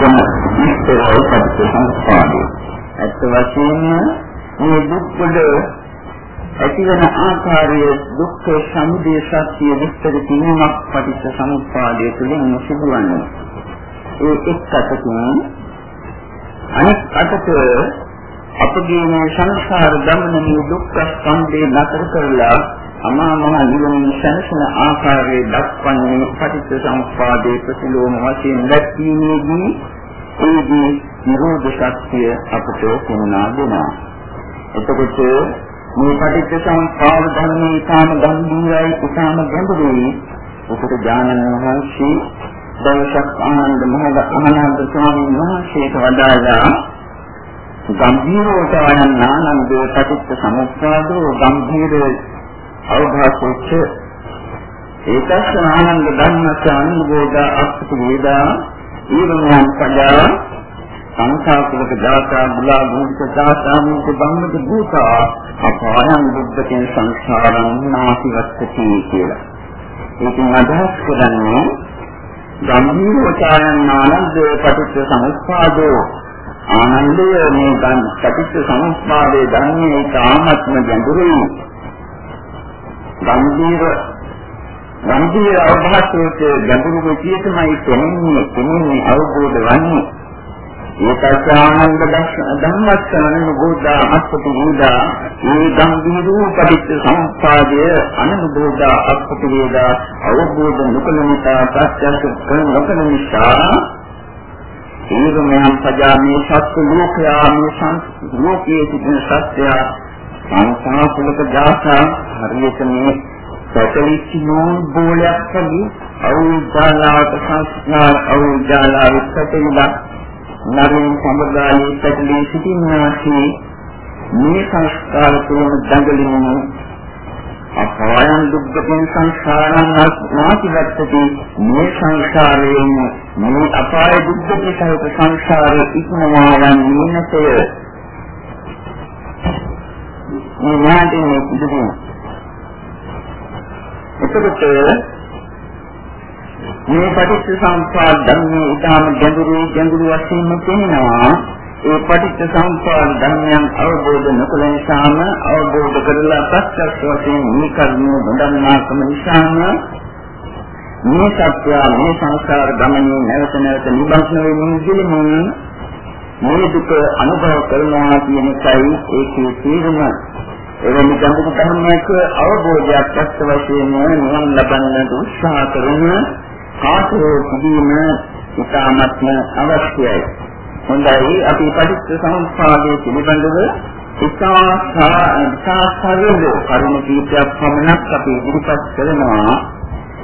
එකම විස්තරය පටිච්චසමුප්පාදය. ඇත්ත වශයෙන්ම මේ දුක් වල ඇතිවන ආකාරය දුක්ඛ සමුදය සත්‍ය විස්තර කිරීමක් පටිච්චසමුප්පාදය තුළින් සිදුවන්නේ. ඒ එක් අතකින් අනෙක් අතට අපගේ මේ සංසාර ගමනේ දුක්ඛ ස්කන්ධේ නතර කරලා අමා මහ නිවන සැනසෙන ආකාරයේ දක්වන්නේ පටිච්ච සමුප්පාදයේ ප්‍රතිලෝම වශයෙන් දැක්වීමේදී ඒදී නිරෝධ ශක්තිය අපට පෙන්වා දෙනවා. එතකොට මේ පටිච්ච සමුප්පාද ධර්මයේ ඊටම ගම්භීරයි ඊටම ගැඹුරුයි. උපත ඥානන වහන්සේ දවසක් ආනන්ද මහද ආනන්ද ස්වාමීන් වහන්සේට වදාළා ගම්භීරව තවන ආනන්ද පටිච්ච සමුප්පාදෝ ගම්භීර අවභාසෙච්ච ඒකස් ආනන්ද ධම්මස්ස අනුභෝධ අත්ති වේදා ඊවමයන් පදා සංඛාපික දාසා බුලා භූත දාසා මුක බම්මක භූතා අපායන් බුද්ධකෙන් සංසාරං නාසිවස්සති කියලා. ඒකෙන් අදහස් කරන්නේ ගම්භීරෝචාරණ ආනන්ද පටිච්ච සමුප්පාදෝ ආනන්දය මේ ගන් පටිච්ච සමුප්පාදයේ ධර්මයේ තාමත්ම ගැඹුරුයි ගම්භීර ගම්භීර අවබෝධයේ ගැඹුරු විදියටමයි තෙන්නේ තෙන්නේ අවබෝධ වන්නේ. ඒකත් ආනන්ද ධම්මස්සන නුබෝධා අත්පති වේදා මේ ගම්භීර පටිච්ච සමුප්පාදය අනුබෝධ අත්පති වේදා අවබෝධ නොකළ නිසා ප්‍රත්‍යක්ෂ කරන නොකළ නිසා ඒකමයන් පජාමේ සත්‍ය ලෝකයා මේ සංස්කෘතික ලෝකයේ සිටින සත්‍යය සංසාරවලක දාසා හරියට මේ පැටලිච්ච නෝන් බෝලයක් වගේ අවුජාලාවට සංස්කාර අවුජාලාවට පැටලිලා නරින් සම්බදාලේ පැටලී සිටිනාසේ මේ සංස්කාර තුන දඟලිනු අපායන් දුක්ඛෙන් සංසාරං නාතිවත්තති මේ සංසාරයෙන් මේ අපාය දුක්ඛේ සහිත සංසාරේ ඉක්මවා යන්නේ නැතේ මේ ඥාතිනේ පිළිගන්න. එතකොට මේ පටිච්ච සමුප්පාද ධර්මයේ ඊටම ගැඹුරු ගැඹුරු වශයෙන්ම පෙනෙනවා. ඒ පටිච්ච සමුප්පාද ධර්මයන් අවබෝධ නොකළ නිසාම අවබෝධ කරලා ප්‍රත්‍යක්ෂ වශයෙන් මේ කර්මය බඳන්නාකම නිසාම මේ සත්‍ය මේ සංසාර ගමනේ නැවත නැවත නිබන්ධන වෙමින් ඉඳිමින් මේ දුක අනුභව කරනවා කියන එකයි ඒකේ තේරුම. එවැනි ගැඹුරු ධර්මයක අවබෝධයක් ඇත්ත වශයෙන්ම නිවන් ලබන්නට උත්සාහ කරන කාටෝ සිදීම ඉතාමත්ම අවශ්‍යයි. හොඳයි අපි පටිච්ච සමුප්පාදයේ පිළිබඳව ඉතාසාරව කරුණු කීපයක් පමණක් අපි ඉදිරිපත් කරනවා.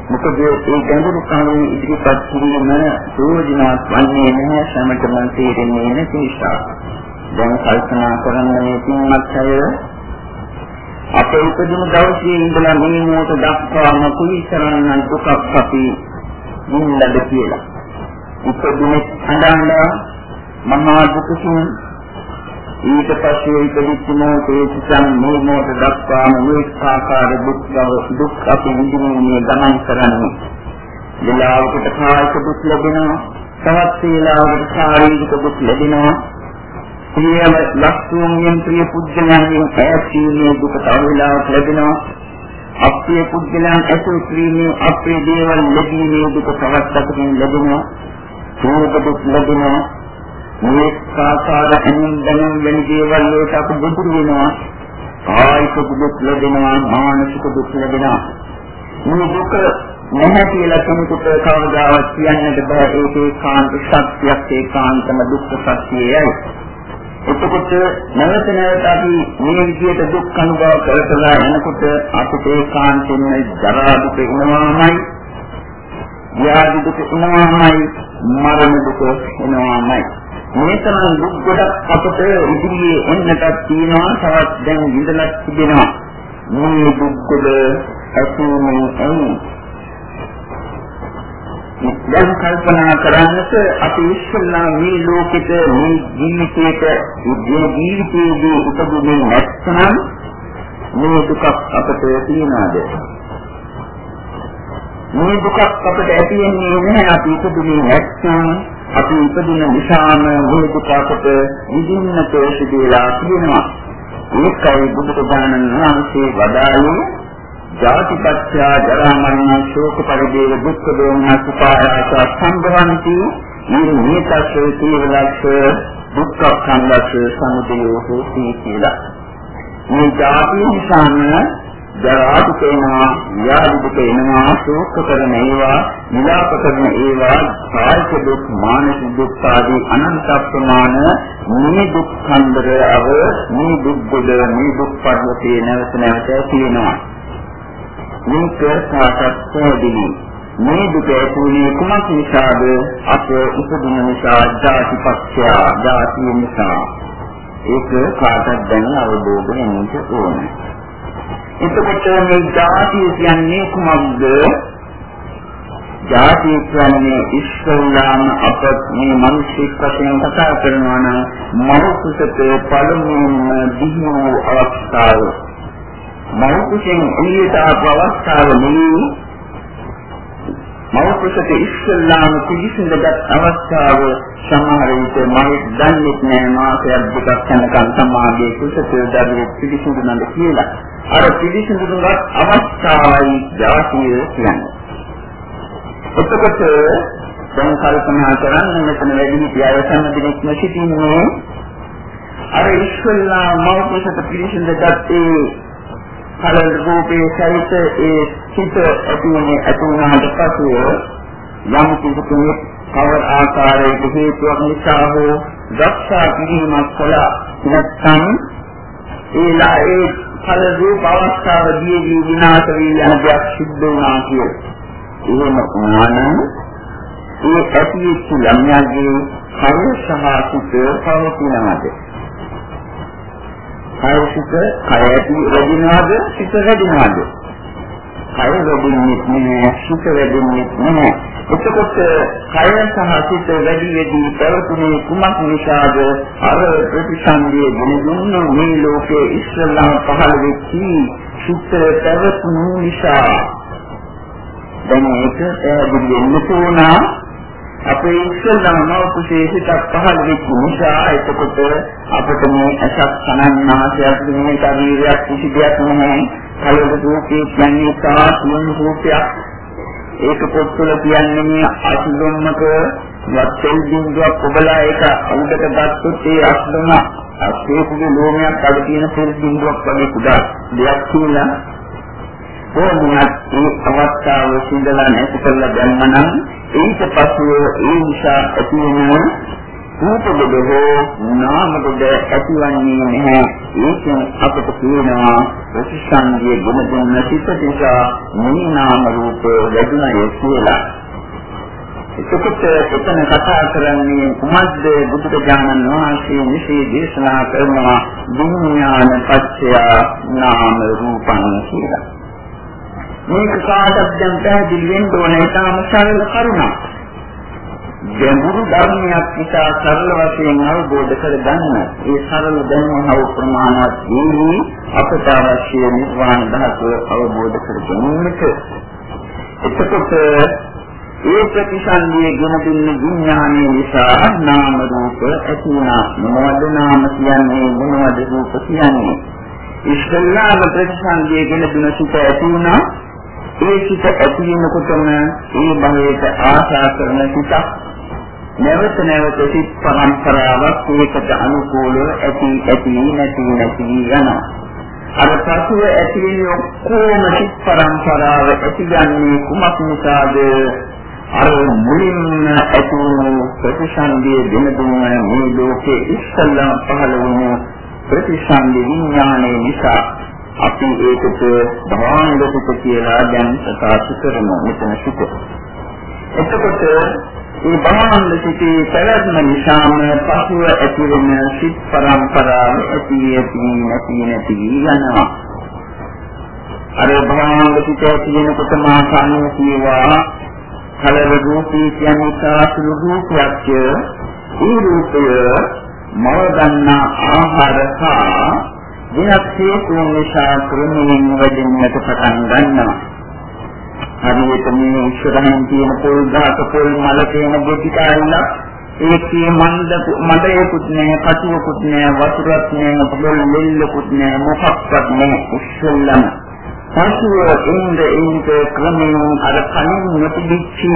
මොකද ඒ ගැඹුරු කරුණු ඉදිරිපත් කිරීම ප්‍රයෝජනවත් වන්නේ නැහැ සමතම තේරෙන්නේ නැති නිසා. දැන් කල්පනා කරන්න මේ පින්වත් අය අපේ උපදින දවසේ ඉඳලා මේ මොහොත දක්වාම කුලිතරන්න දුකක් අපි නින්නද කියලා. උපදින අඬන මහා දුකකින් ඊට පස්සේ ඉපදිච්ච මොහොතේ සිතන් මේ මොහොත දක්වාම මේ ආකාර දුක් දුක් අපි විඳින්නේ ගමන් කරන්නේ. විලාවකට කායික දුක් ලැබෙනවා, තවත් වේලාවකට ශාරීරික දුක් ලැබෙනවා. ප්‍රියම ලක්ෂණයෙන් ප්‍රිය පුද්ගලයන්ගෙන් ඈත්ීමේ දුක තව වෙලාවක් ලැබෙනවා. අප්‍රිය පුද්ගලයන් ඇසුරු කිරීමේ අප්‍රිය දේවල් ලැබීමේ දුක තවත් අතකින් ලැබෙනවා. සෝක දුක් ලැබෙනවා. මේ සාකාර ඇනින් දැනුම් වෙන දේවල් වලට අපි දුරු වෙනවා. කායික දුක් ලැබෙනවා, මානසික දුක් ලැබෙනවා. මේ දුක නැහැ කියලා කෙනෙකුට කවදාවත් කියන්නට බෑ ඒකේ කාන්ත සත්‍යයක් ඒකාන්තම දුක්ඛ සත්‍යයයි. එතකොට නැවත නැවත අපි මේ විදිහට දුක් අනුභව කරලා යනකොට අපිට ඒකාන්තයෙන්ම ජරා දුක එනවාමයි ව්‍යාධි දුක එනවාමයි මරණ දුක එනවාමයි. මේ තරම් දුක් ගොඩක් අපට ඉදිරියේ එන්නටත් තියෙනවා තවත් දැන් විඳලා තිබෙනවා. මේ දුක් ගොඩ ඇතුළේ එන්නේ දැන් කල්පනා කරන්නට අපි ඉස්සෙල්ලා මේ ලෝකෙට මේ ජීවිතයට මේ ජීවිතයේදී උපදින්නේ නැත්නම් මේ දුකක් අපට තියනවාද මේ දුකක් අපට ඇති වෙන්නේ නැහැ අපි ඉපදුනේ නැත්නම් අපි ඉපදින නිසාම මේ දුකට විඳින්නට සිදුවලා තියෙනවා. ඒකයි බුදුරජාණන් වහන්සේ වදාළේ ජාතිපත්‍ය ජරා මරණ ශෝක පරිදේව දුක්ඛ දෝමන සුපායාස සම්භවಂತಿ මේ නියතස්සේ තීවලක්ෂ දුක්ඛ සංලක්ෂ සමුදයෝ හෝති කියලා. මේ ජාති නිසාම ජරා දුක එනවා, ව්‍යාධි දුක එනවා, ශෝක කරන ඒවා, විලාප කරන ඒවා, කායික දුක්, මානසික දුක් ආදී අනන්ත ප්‍රමාණ මේ දුක් ඛණ්ඩර අව මේ දුක් ගොඩ මේ දුක් පරිවර්තේ නැවත නැවත තියෙනවා. මේක කාටත් පැහැදිලි. මේ දුක ඇතිවන්නේ කුමක් නිසාද? අප උපදින නිසා, ජාතිපක්ෂය, ජාතිය නිසා. ඒක කාටත් දැන අවබෝධ වෙන්න ඕනේ. එතකොට මේ ජාතිය කියන්නේ කුමක්ද? ජාතිය කියන්නේ ඉස්සල්ලාම අප මේ මිනිස්සෙක් වශයෙන් කතා කරනවා නම් මනුස්සක පළමුවම දිහු අවස්ථාව. මනුස්සෙන් එළියට ආපු අවස්ථාව නෙවෙයි මෞපසට ඉස්සල්ලාම පිළිසිඳගත් අවස්ථාව සමහර විට මම දන්නේ නැහැ මාසයක් දෙකක් යනකම් සමාගයේ කුසතේ දරුවෙක් පිළිසිඳනද කියලා. අර පිළිසිඳුනත් අවස්ථාවයි ජාතිය කියන්නේ. එතකොට දැන් කල්පනා කරන්න මෙතන වැඩි හිටියව සම්දිනෙක්ම සිටින්නේ අර ඉස්සල්ලා මෞපසට පිළිසිඳගත්තේ කල රූපේ සහිත ඒ සිත ඇතිවෙන්නේ ඇතුණාට පසුව යම් කිසිකෙනෙක් කවර ආකාරයක හේතුවක් නිසා හෝ දක්ෂා කිරීමක් කළා නැත්නම් ඒලා ඒ කල රූප අවස්ථාවදී විනාශ වී යන දෙයක් සිද්ධ වුණා කියලා. එහෙම වුණානම් ඒ ඇතිවෙච්ච ළමයාගේ කය සහ සිත පවතිනවාද? කායික කය ඇති වැඩිනවද සිත වැඩිනවද කය වැඩින්නේ නැහැ සිත වැඩින්නේ නැහැ. එතකොට කය සහ සිත වැඩි වෙදී පැවතුනේ කුමක් නිසාද? අර ප්‍රතිසන්දියේ දුන්න මේ ලෝකයේ ඉස්සල්ලාම පහළ වෙච්චි සිත පැවතුණු නිසා. දැන් ඒක පැහැදිලි වෙන්න තෝනා අපේ ඉස්සෙල්ලාම කුසේ සිතක් පහළ වෙච්ච නිසා එතකොට අපිට මේ අසක් සනන්නාසයක් මේ ශරීරයක් කිසි දෙයක් නැහැ. කලක රූපේ කියන්නේ තා තුන් රූපයක්. ඒක පොත්වල කියන්නේ මේ අසුලොන්නක වත්තෙල් බින්දුවක් ඔබලා ඒක උඩට ගත්තොත් ඒ අසුලොන්න අපේකුගේ ලෝමයක් අඩ තියෙන පොල් බින්දුවක් වගේ කුඩා දෙයක් කියලා කොහොමවත් මේ අවස්ථාව සිඳලා නැති කරලා දැම්මනම් ඊට පස්ව ඒ නිසා ඇති වෙන රූපබද හෝ නාමබද ඇතිවන්නේ නැහැ. ඒකෙන් අපට කියනවා ප්‍රතිසංගිය ගුණ දුන්න සිත නිසා මේ නාම රූප ලැබුණා කියලා. එතකොට එතන කතා කරන්නේ කුමද්ද බුදුරජාණන් වහන්සේ විශ්ේ දේශනා කරනවා විඥාන පත්‍ය නාම රූපං කියලා. මේක කාටත් දැන් පැහැදිලි වෙන්න ඕනේ ඊටම සරල කරුණක්. ගැඹුරු ධර්මයක් නිසා සරල වශයෙන් අවබෝධ කරගන්න. ඒ සරල දැනුම හව ප්‍රමාණවත් වී අපට අවශ්‍ය නිර්වාණ ධාතුව අවබෝධ කරගන්නට. එතකොට ඒ ප්‍රතිසන්දියේ ගුණ දුන්න විඥානයේ නිසා නාම රූප ඇති වුණා. මොනවද නාම කියන්නේ මොනවද රූප කියන්නේ? ඉස්ලාම ප්‍රතිසන්දියේ ගුණ දුන්න සුඛ ඇති වුණා. ඒ සිත ඇති වෙනකොටම ඒ භවයට ආශා කරන සිත නැවත නැවත සිත් පරම්පරාවක් ඒකට අනුකූලව ඇති ඇති නැති නැති යනවා. අර පසුව ඇති වෙන ඔක්කොම සිත් පරම්පරාව ඇතිගන්නේ කුමක් නිසාද? අර මුලින්ම ඇති වූ ප්‍රතිසන්දිය දෙන දුන්න මේ ලෝකේ ඉස්සල්ලා පහළ වුණු ප්‍රතිසන්දි විඥානයේ නිසා අපි ඒකට භවංග සුඛ කියලා දැන් ප්‍රකාශ කරනවා මෙතන සුඛ. එතකොට මේ භවංග සුඛේ පැවැත්ම නිසාම පසුව ඇති වෙන සිත් පරම්පරාව ඇති ඇති නැති නැති යනවා. අර භවංග සුඛ කියනකොට මා කන්නේ කියවා කලව රූපී කියන්නේ සාසුළු රූපයක්. ඒ රූපය මව ගන්නා ආහාර හා වෙනත් හේතුන් නිසා ක්‍රමයෙන් වැඩෙන්නට පටන් ගන්නවා. හරියට මේ ඉස්සරහින් තියෙන පොල් ගහක පොල් මල තියෙන බෙදිකාරිලා ඒකේ මන්ද මඩේකුත් නෑ කටුවකුත් නෑ වතුරක් නෑ පොල් ලෙල්ලකුත් නෑ මොකක්වත් නෑ ඉස්සෙල්ලම පසුව ඉන්ද ඉන්ද ක්‍රමයෙන් අර කලින් නොතිබිච්චි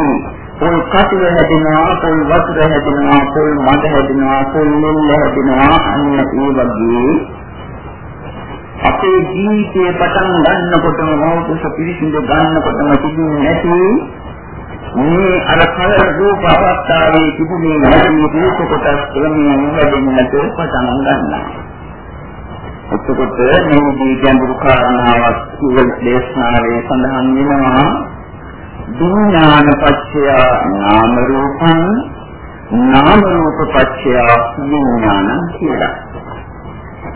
පොල් කටුව හැදෙනවා පොල් වතුර හැදෙනවා පොල් මඩ හැදෙනවා පොල් ලෙල්ල හැදෙනවා අන්න ඒ වගේ අපේ ජීවිතයේ පටන් ගන්නකොටම මෞතුස පිරිසිදු ගන්නකොටම තිබුණේ නැති මේ අර කල රූප අවස්ථාවේ තිබුණේ නැති රූප කොටස් ක්‍රමයෙන් වැඩෙන්නට පටන් ගන්නවා. එතකොට මේ ගැඹුරු කාරණාවක් කියල දේශනාවේ සඳහන් වෙනවා විඥාන පත්‍ය නාම රූපං නාම රූප පත්‍ය විඥාන කියලා.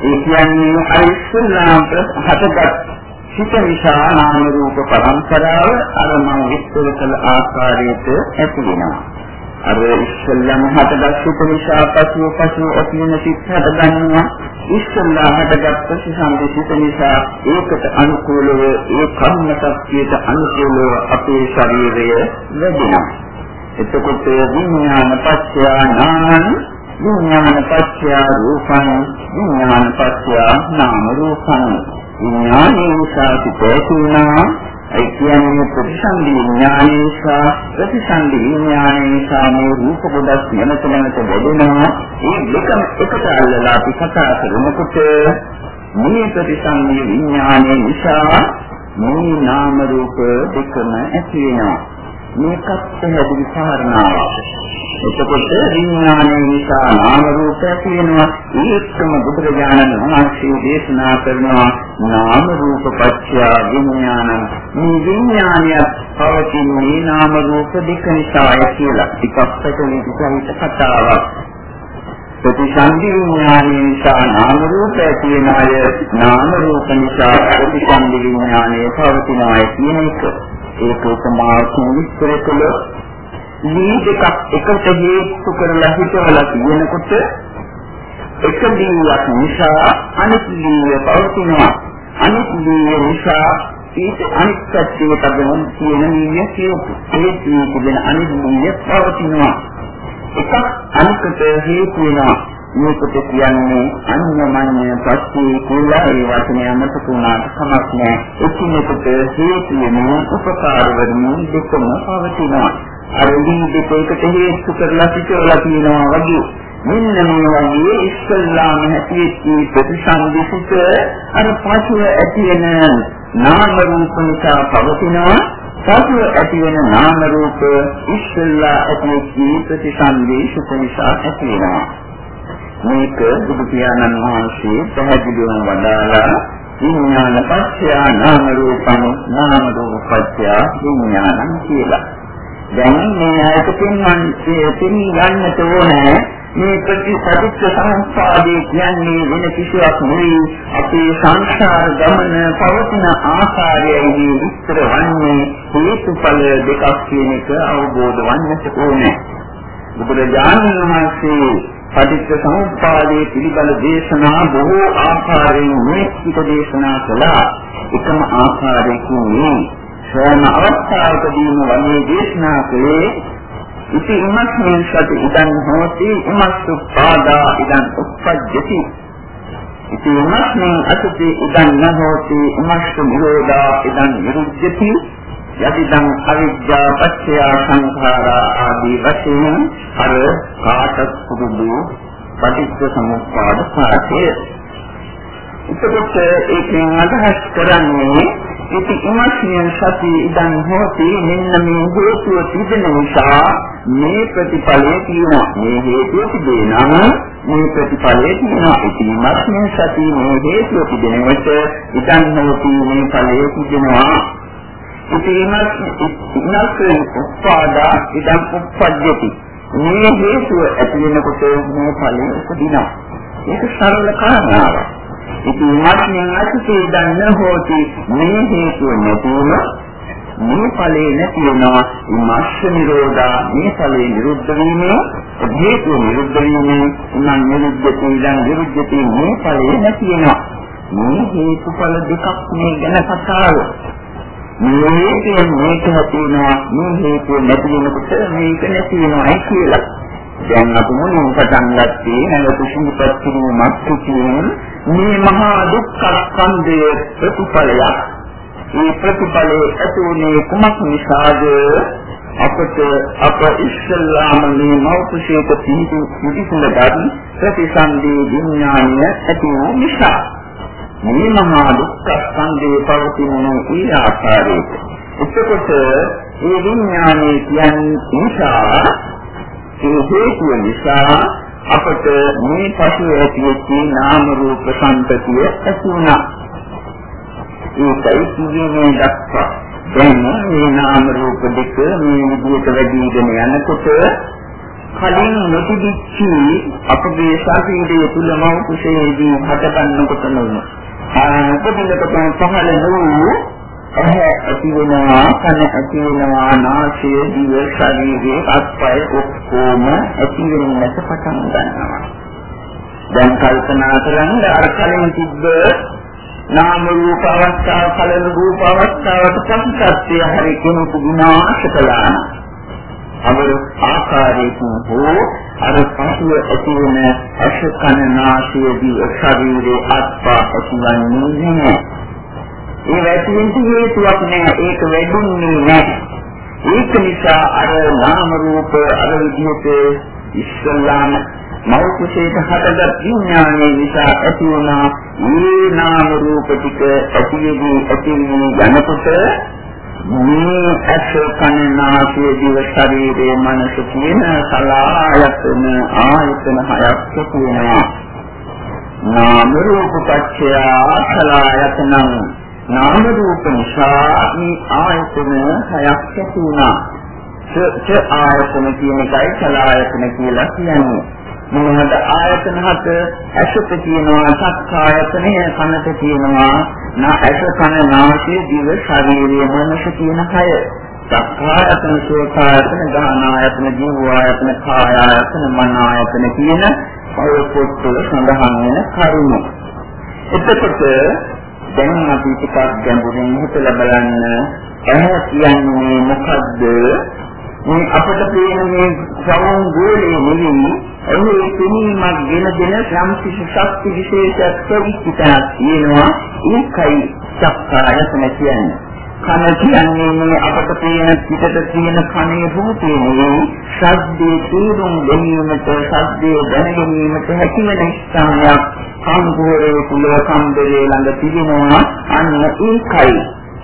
ඒ කියන්නේ අයිස්සලාම්ට හටගත් සිත නිසා නාම රූප පරම්පරාව අර මම විස්තර කළ ආකාරයට ඇති වෙනවා. අර ඉස්සල්ලාම හටගත් සිත නිසා පසුව පසුව ඇති වෙන සිත් හට ගන්නවා. ඉස්සල්ලා හටගත් ප්‍රතිසන්දි සිත නිසා ඒකට අනුකූලව ඒ කර්ම ශක්තියට අනුකූලව අපේ ශරීරය වැඩෙනවා. එතකොට විඥාන පත්‍ය නාම විඥාන පත්‍ය රූපං විඥාන පත්‍ය නාම රූපං. විඥානයේ නිසා සිතේතුනා ඒ කියන්නේ ප්‍රතිසන්දි විඥානයේ නිසා ප්‍රතිසන්දි විඥානයේ නිසා මේ රූප කොටස් වෙනත වෙනත බෙදෙනවා. ඒ දෙකම එකට අල්ලලා අපි කතා කරනකොට මේ ප්‍රතිසන්දි විඥානයේ නිසා මේ නාම රූප දෙකම ඇති වෙනවා. මේකත් පැහැදිලි කාරණාවක්. එතකොට විඥානයේ නිසා නාම රූප ඇති වෙනවා. ඒකම බුදුරජාණන් වහන්සේ දේශනා කරනවා නාම රූප පත්‍ය විඥාන. මේ විඥානය පවතින්නේ නාම රූප දෙක නිසාය කියලා. ටිකක් පැහැදිලි කතාවක්. ප්‍රතිසන්දි විඥානයේ නිසා නාම රූප ඇති වෙන අය නාම රූප නිසා ප්‍රතිසන්දි විඥානයේ පවතිනවායි කියන එක. ඒක උපමාවකින් විස්තර කළොත් මේ දෙකක් එකට හේතු කරලා හිතවලා කියනකොට එක දීයක් නිසා අනිත් දීය පවතිනවා. අනිත් දීය නිසා ඊට අනිත් පැත්තේ තබන කියන නිය කියපු. ඒ දීය කියන අනිත් දීය පවතිනවා. එකක් අනිකට හේතු වෙනවා. මේකට කියන්නේ අන්‍යමඤ්ඤ පස්සේ කියලා ඒ වචනය අමතක වුණාට කමක් නැහැ. එකිනෙකට හේතු වෙන උපකාර වෙන දෙකම පවතිනවා. අර මේ දෙකකට හේතු කරලා සිටවලා තියෙනවා වගේ. මෙන්න මේ වගේ ඉස්සල්ලාම හැටියේ ප්‍රතිසන්දිසිත අර පසුව ඇති වෙන නාම රූප නිසා පවතිනවා. පසුව ඇති වෙන නාම රූප ඉස්සල්ලා ඇති ප්‍රතිසන්දිසිත නිසා ඇති වෙනවා. මේක බුදු පියාණන් වහන්සේ පැහැදිලිවම වදාලා විඥාන පත්‍ය නාම රූපං නාම රූප පත්‍ය විඥානං කියලා. දැන් මේ ආයත පින්වන්සේ පින් ගන්නට ඕනේ මේ ප්‍රතිපදිච්ච සංස්කාරයේ කියන්නේ වෙන කිසිවක් නෙවෙයි අපේ සංසාර ගමන පවතින ආකාරයයි විස්තර වන්නේ හේතුඵල දෙකක් කියන එක අවබෝධ වන්නට ඕනේ. බුදුරජාණන් වහන්සේ පටිච්ච සමුප්පාදයේ පිළිබඳ දේශනා බොහෝ ආකාරයෙන් මේ පිට දේශනා කළා. එකම ආකාරයකින් මේ සෑම අවස්ථාවකදීම වගේ දේශනා කළේ ඉති ඉමස්මින් සති ඉදන් හෝති ඉමස්සු පාදා ඉදන් උප්පජ්ජති. ඉති ඉමස්මින් අසති ඉදන් නහෝති ඉමස්සු නිරෝධා ඉදන් නිරුද්ධති. යදිදං අවිද්‍යා පත්‍ය සංඛාරා ආදී වශයෙන් අර කාටත් පුදුදු පටිච්ච සමුප්පාද පාඨය. එතකොට ඒකෙන් අදහස් කරන්නේ ඉති ඉමස්මියන් සති ඉදන් හෝති මෙන්න මේ හේතුව තිබෙන නිසා මේ ප්‍රතිඵලය තියෙනවා. මේ හේතුව තිබේ නම් මේ ප්‍රතිඵලය තියෙනවා. ඉති ඉමස්මියන් සති මේ හේතුව තිබෙන විට ඉදන් හෝති මේ ඵලය තිබෙනවා. ඉතිරිමත් ඉන්නස්සේ උපාදා ඉදම් උප්පජ්ජති. මේ හේතුව ඇති වෙනකොට මේ ඵලෙ උපදිනවා. ඒක සරල කාරණාවක්. ඉතින් මාත්මයන් අසිතේ දන්න හොති. මේ හේතුව නැතිවම මේ ඵලේ නැති වෙනවා. ඉමස්ස නිරෝධා මේ ඵලේ නිරුද්ධ වීමේ හේතුව නිරුද්ධ වීමේ උනන් නිරුද්ධති ඉඳන් නිරුද්ධති මේ ඵලේ නැති වෙනවා. මේ හේතුඵල දෙකක් මේ ගැන කතාව මේකෙන් මේක නැතිනවා මේ හේතුව නැති වෙනකොට මේක නැති වෙනවායි කියලා. දැන් අපි මුලින් පටන් ගත්තේ නැවත සිහිපත් කිරීමක් සිටින මේ මහා දුක්ඛ ස්කන්ධයේ ප්‍රතිඵලයක්. මේ ප්‍රතිඵලයේ ඇතුළේ කුමක් නිසාද අපට අප ඉස්සල්ලාම මේ මෞපසේක පිහිටු පිටිසඳගත් ප්‍රතිසන්දී විඥානය ඇති වූ නිසා මේ මහා දුක්ඛ ස්කන්ධයේ පවතින ඒ ආකාරයට එතකොට මේ විඥානයේ කියන්නේ නිසා ඒ හේතුව නිසා අපට මේ පසු ඇතිවෙච්ච නාම රූප සංතතිය ඇති වුණා. ඒකයි කියන්නේ දක්වා. දැන් මේ නාම රූප දෙක මේ විදිහට වැඩිගෙන යනකොට කලින් නොතිබිච්ච අපගේ ශරීරයේ තුලම කුසේදී හටගන්නකොට නෙවෙයි. ආ උපදිනකොට පහළ වූ ඇහැ ඇති වෙනවා කන ඇති වෙනවා නාසය දිව ශරීරයේ අත්පය ඔක්කොම ඇති වෙන්නට පටන් ගන්නවා දැන් කල්පනා කරන්න අර කලින් තිබ්බ නාම රූප අවස්ථාව කලින් රූප අවස්ථාවට පස්සත්ය හරි කෙනෙකු විනාශ කළා අමර ආකාරයකින් හෝ අර පසුව ඇති වෙන අශ කන නාසය දිව ශරීරයේ අත්පා ඇතිවන්නේ නැහැ. ඒ වැටෙන්න හේතුවක් නෑ ඒක වැඩින්නේ නෑ ඒක නිසා අර නාම රූප අර විදිහට ඉස්සල්ලාම මෞකසේට හටගත් විඥානයේ නිසා ඇති වුණා. මේ නාම රූප ටික ඇතිවෙදී ඇතිවෙන්නේ යනකොට මේ ඇස කන නාසය දිව ශරීරයේ මනස කියන සලායතන ආයතන හයක් තියෙනවා නාම රූප පත්‍ය සලායතනං නාම රූප නිසා මේ ආයතන හයක් ඇති වුණා. ච ආයතන කියන එකයි චලායතන කියලා කියන්නේ. මොනවද ආයතන හත ඇසට කියනවා සක්කායතනය කනට කියනවා. නා ඇස කන නාසය දිව ශරීරය මනස කියන හය. සක්කායතන සෝකායතන ගානායතන ජීවායතන කායායතන මනායතන කියන ඔය පොත්වල සඳහන් වෙන කරුණු. එතකොට දැන් අපි ටිකක් ගැඹුරින් හිතලා බලන්න. ඇහැ කියන්නේ මොකද්ද? මේ අපට පේන මේ සවුන් ගෝලයේ නෙවෙයි එහේ පිනීමක් ගෙන දෙන සම්පිසි ශක්ති විශේෂයක් ප්‍රවිච්චිතක් තියෙනවා. ඒකයි චක්කායතන කියන්නේ. කන කියන්නේ මේ අපට පේන පිටට තියෙන කනේ රූපේ නෙවෙයි. ශබ්දේ තේරුම් ගැනීමට ශබ්දේ දැන ගැනීමට හැකිවන ස්ථානයක්. කම්බෝරේ කුල කම්බරේ ළඟ තිබෙනවා. අන්න ඒකයි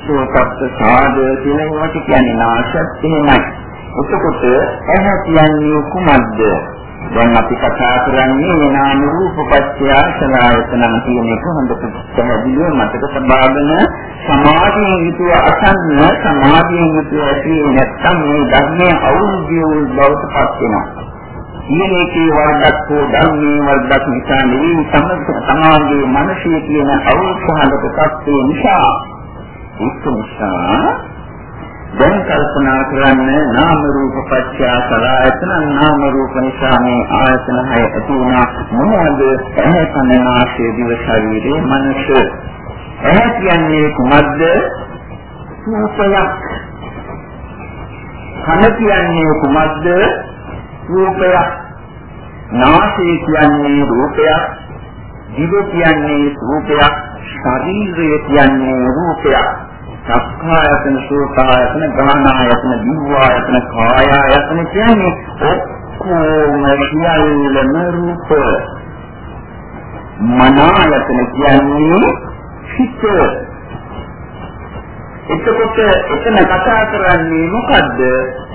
සෝපත්ත සාද කියන ඒවාට කියන්නේ නාශත් එහෙමයි. එතකොට ඇහැ කියන්නේ කුමක්ද දැන් අපි කතා කරන්නේ නාම රූප පත්‍ය සලආයතන කියන එක හොඳට පැහැදිලිව මතක තබාගෙන සමාධියෙන් යුතුව අසන්න සමාධියෙන් යුතුව ඇති නැත්නම් මේ ධර්මයේ අවුල්දියු බවට පත් වෙනවා. කියන එකේ වර්ධක් හෝ ධර්මයේ වර්ධක් නිසා නෙවෙයි සම්මත සමාධියේ මනසේ කියන අවුල්සහලක තත්ත්වේ නිසා ඒක නිසා දැන් කල්පනා කරන්න නාම රූප පත්‍ය සලආයතන නාම රූප නිසා මේ ආයතන හය ඇති වුණා. මොනවද? ඇහැ කන නාසය දිව ශරීරය මනස. ඇහැ කියන්නේ කුමක්ද? රූපයක්. කන කියන්නේ කුමක්ද? රූපයක්. නාසය කියන්නේ රූපයක්. දිව කියන්නේ රූපයක්. ශරීරය කියන්නේ රූපයක්. සක්කායතන සෝතායතන ගානායතන දිව්වායතන කායායතන කියන්නේ ඔක්කොම සියල්ලම රූප. මනායතන කියන්නේ සිත. එතකොට එතන කතා කරන්නේ මොකද්ද?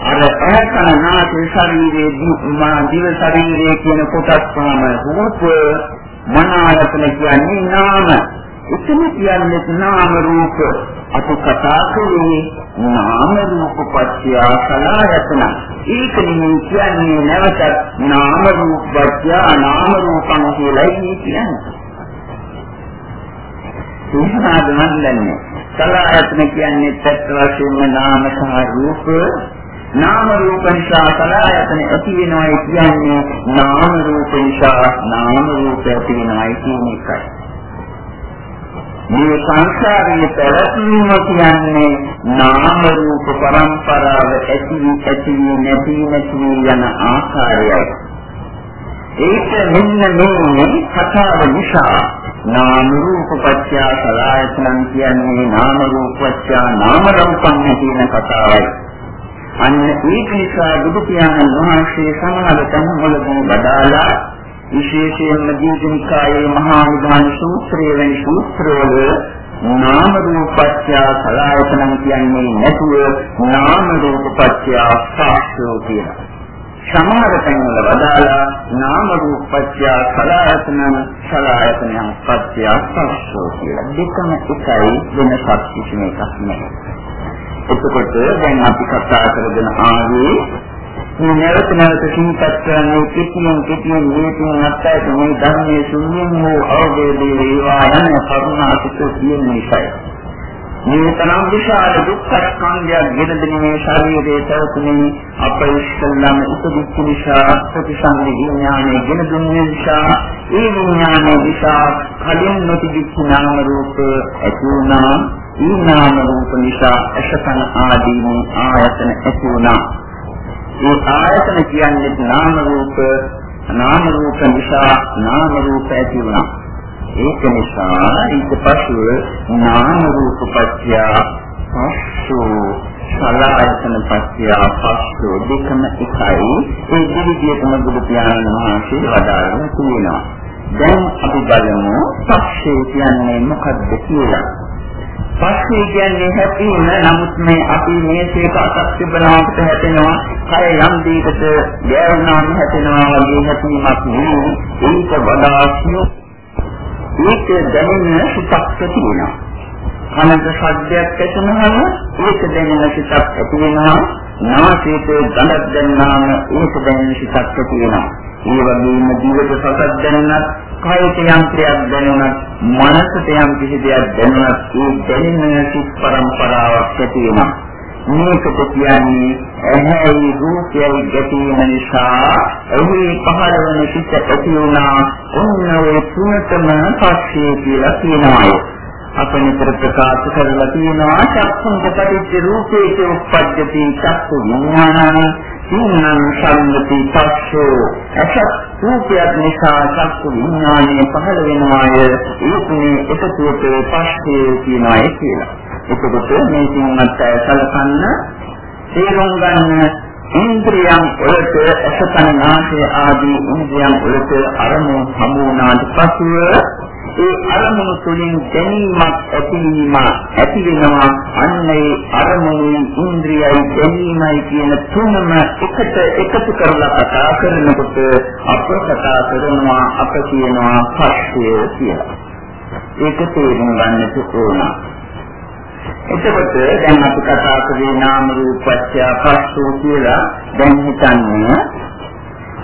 අර ඇහැ කන නාසය ශරීරයේ මා දිව ශරීරයේ කියන කොටස් පහම රූප මනායතන කියන්නේ නාම. එතන කියන්නේ නාම රූප අපි කතා කරන්නේ නාම රූප පත්‍ය සලආයතන. ඒක නෙමෙයි කියන්නේ නැවත නාම රූප පත්‍ය නාම රූපං කියලා කියන්නේ. සුහාද මන්දන්නේ. සලආයතන කියන්නේ පැත්ත වශයෙන්ම නාම සහ රූප නාම රූප නිසා සලආයතන ඇති වෙනවා කියන්නේ නාම රූප නිසා නාම රූප ඇති වෙනවා කියන එකයි. මේ සංසාරයේ පැවැත්ම කියන්නේ නාම රූප පරම්පරාව ඇති ඇති නැති නැති යන ආකාරයයි. ඒක මෙන්න මේ කතාව නිසා නාම රූප පත්‍ය සලආයතනන් කියන්නේ නාම රූප පත්‍ය නාම රූපං කියන කතාවයි. අන්න ඒක නිසා බුදු පියාණන් වහන්සේ සමහර තැන්වලදී බදාලා විශේෂයෙන්ම දීඝනිකායේ මහා නිදාන සූත්‍රයේ වැනි සූත්‍රවල නාම රූපත්‍ය සලආයතනන් කියන්නේ නැතුව නාම රූපපත්‍ය සාක්ෂෝ කියලා. සමහර තැන්වල වදාලා නාම රූපත්‍ය සලආයතනං සලආයතනං පත්‍ය සාක්ෂෝ කියලා. දෙකම එකයි වෙනසක් කිසිම එකක් නැහැ. එතකොට දැන් අපි කතා කරගෙන ආවේ මේ නැවත නැවත සිහිපත් කරන්නේ කිතියෙන් කිතියෙන් මේකෙන් අත්‍යවශ්‍ය මේ ධර්මයේ ශුන්‍යම වූ අවබෝධයේ වේවා යන කරුණාසිත කියන නිසායි. මේ තරම් විශාල දුක්ඛ ස්කන්ධයක් ගෙනදෙන ශරීරයේ තවතුනේ අප ඉස්සල්ලාම උපදිච්ච නිසා ප්‍රතිසංවි විඥානයේ ගෙන දුන්නේ නිසා ඒ විඥානයේ නිසා කලින් නොතිබිච්ච නාම රූප ඇති වුණා ඒ නාම රූප නිසා අශතන ආදීනී ආයතන ඇති වුණා ඒ ආයතන කියන්නේ නාම රූප නාම රූප නිසා නාම රූප ඇති වුණා. ඒක නිසා ඊට පස්ව නාම රූප පත්‍ය පස්සු සලආයතන පත්‍ය පස්සු දෙකම එකයි. ඒ විදිහටම බුදු පියාණන් වහන්සේ වදාළා තියෙනවා. දැන් අපි බලමු පස්සේ කියන්නේ මොකක්ද කියලා. පස්සේ කියන්නේ හැපීම නමුත් මේ අපි මේසේක අතක් තිබනවාට හැපෙනවා. කය යම් දෙයකට ගෑවුනාම හැපෙනවා වගේ හැපීමක් නෙවෙයි. ඒක වඩා සියුම්. ඒක දැනෙන සිතක් තියෙනවා කනක ශබ්දයක් ඇසෙනවම ඒක දැනෙන සිතක් ඇති වෙනවා. නාසයට ගඳක් දැනනාම ඒක දැනෙන සිතක් ඇති වෙනවා. ඒ වගේම ජීවිත සසත් දැනුණත්, කායික යන්ත්‍රයක් දැනුණත්, මනසට යම් කිසි දෙයක් දැනුණත් ඒ දැනෙන සිත් පරම්පරාවක් ඇති වෙනවා. මේකට කියන්නේ ඇහැයි රූපයයි ගැටීම නිසා එහි පහළ වෙන සිත් ඇති වුණා. ඔන්න ඔය තුනතම පස්සේ කියලා කියනවා. අපනිතර ප්‍රකාශ කරලා තියෙනවා චක්කුං පටිච්ච රූපේච උප්පජ්ජති චක්කු විඥානං සින්නං සම්මති පස්සෝ අසත් රූපයක් නිසා චක්කු විඥානය පහළ වෙනවාය ඒකනේ එකතුවට පස්සේ කියනවායි කියලා. එතකොට මේ සින්නත් සලකන්න තේරුම් ගන්න ඉන්ද්‍රියන් වලට අසතන නාසය ආදී ඉන්ද්‍රියන් වලට අරමුණු හමු වුණාට පසුව ඒ අරමුණු තුළින් දැනීමක් ඇතිවීම ඇති වෙනවා අන්න ඒ අරමුණුයි ඉන්ද්‍රියයි දැනීමයි කියන තුනම එකට එකතු කරලා කතා කරනකොට අප කතා කරනවා අප කියනවා පස්සය කියලා. ඒක තේරුම් ගන්නට ඕන. එතකොට දැන් අපි කතා කරේ නාම රූපච්ඡ පස්සෝ කියලා දැන් හිතන්නේ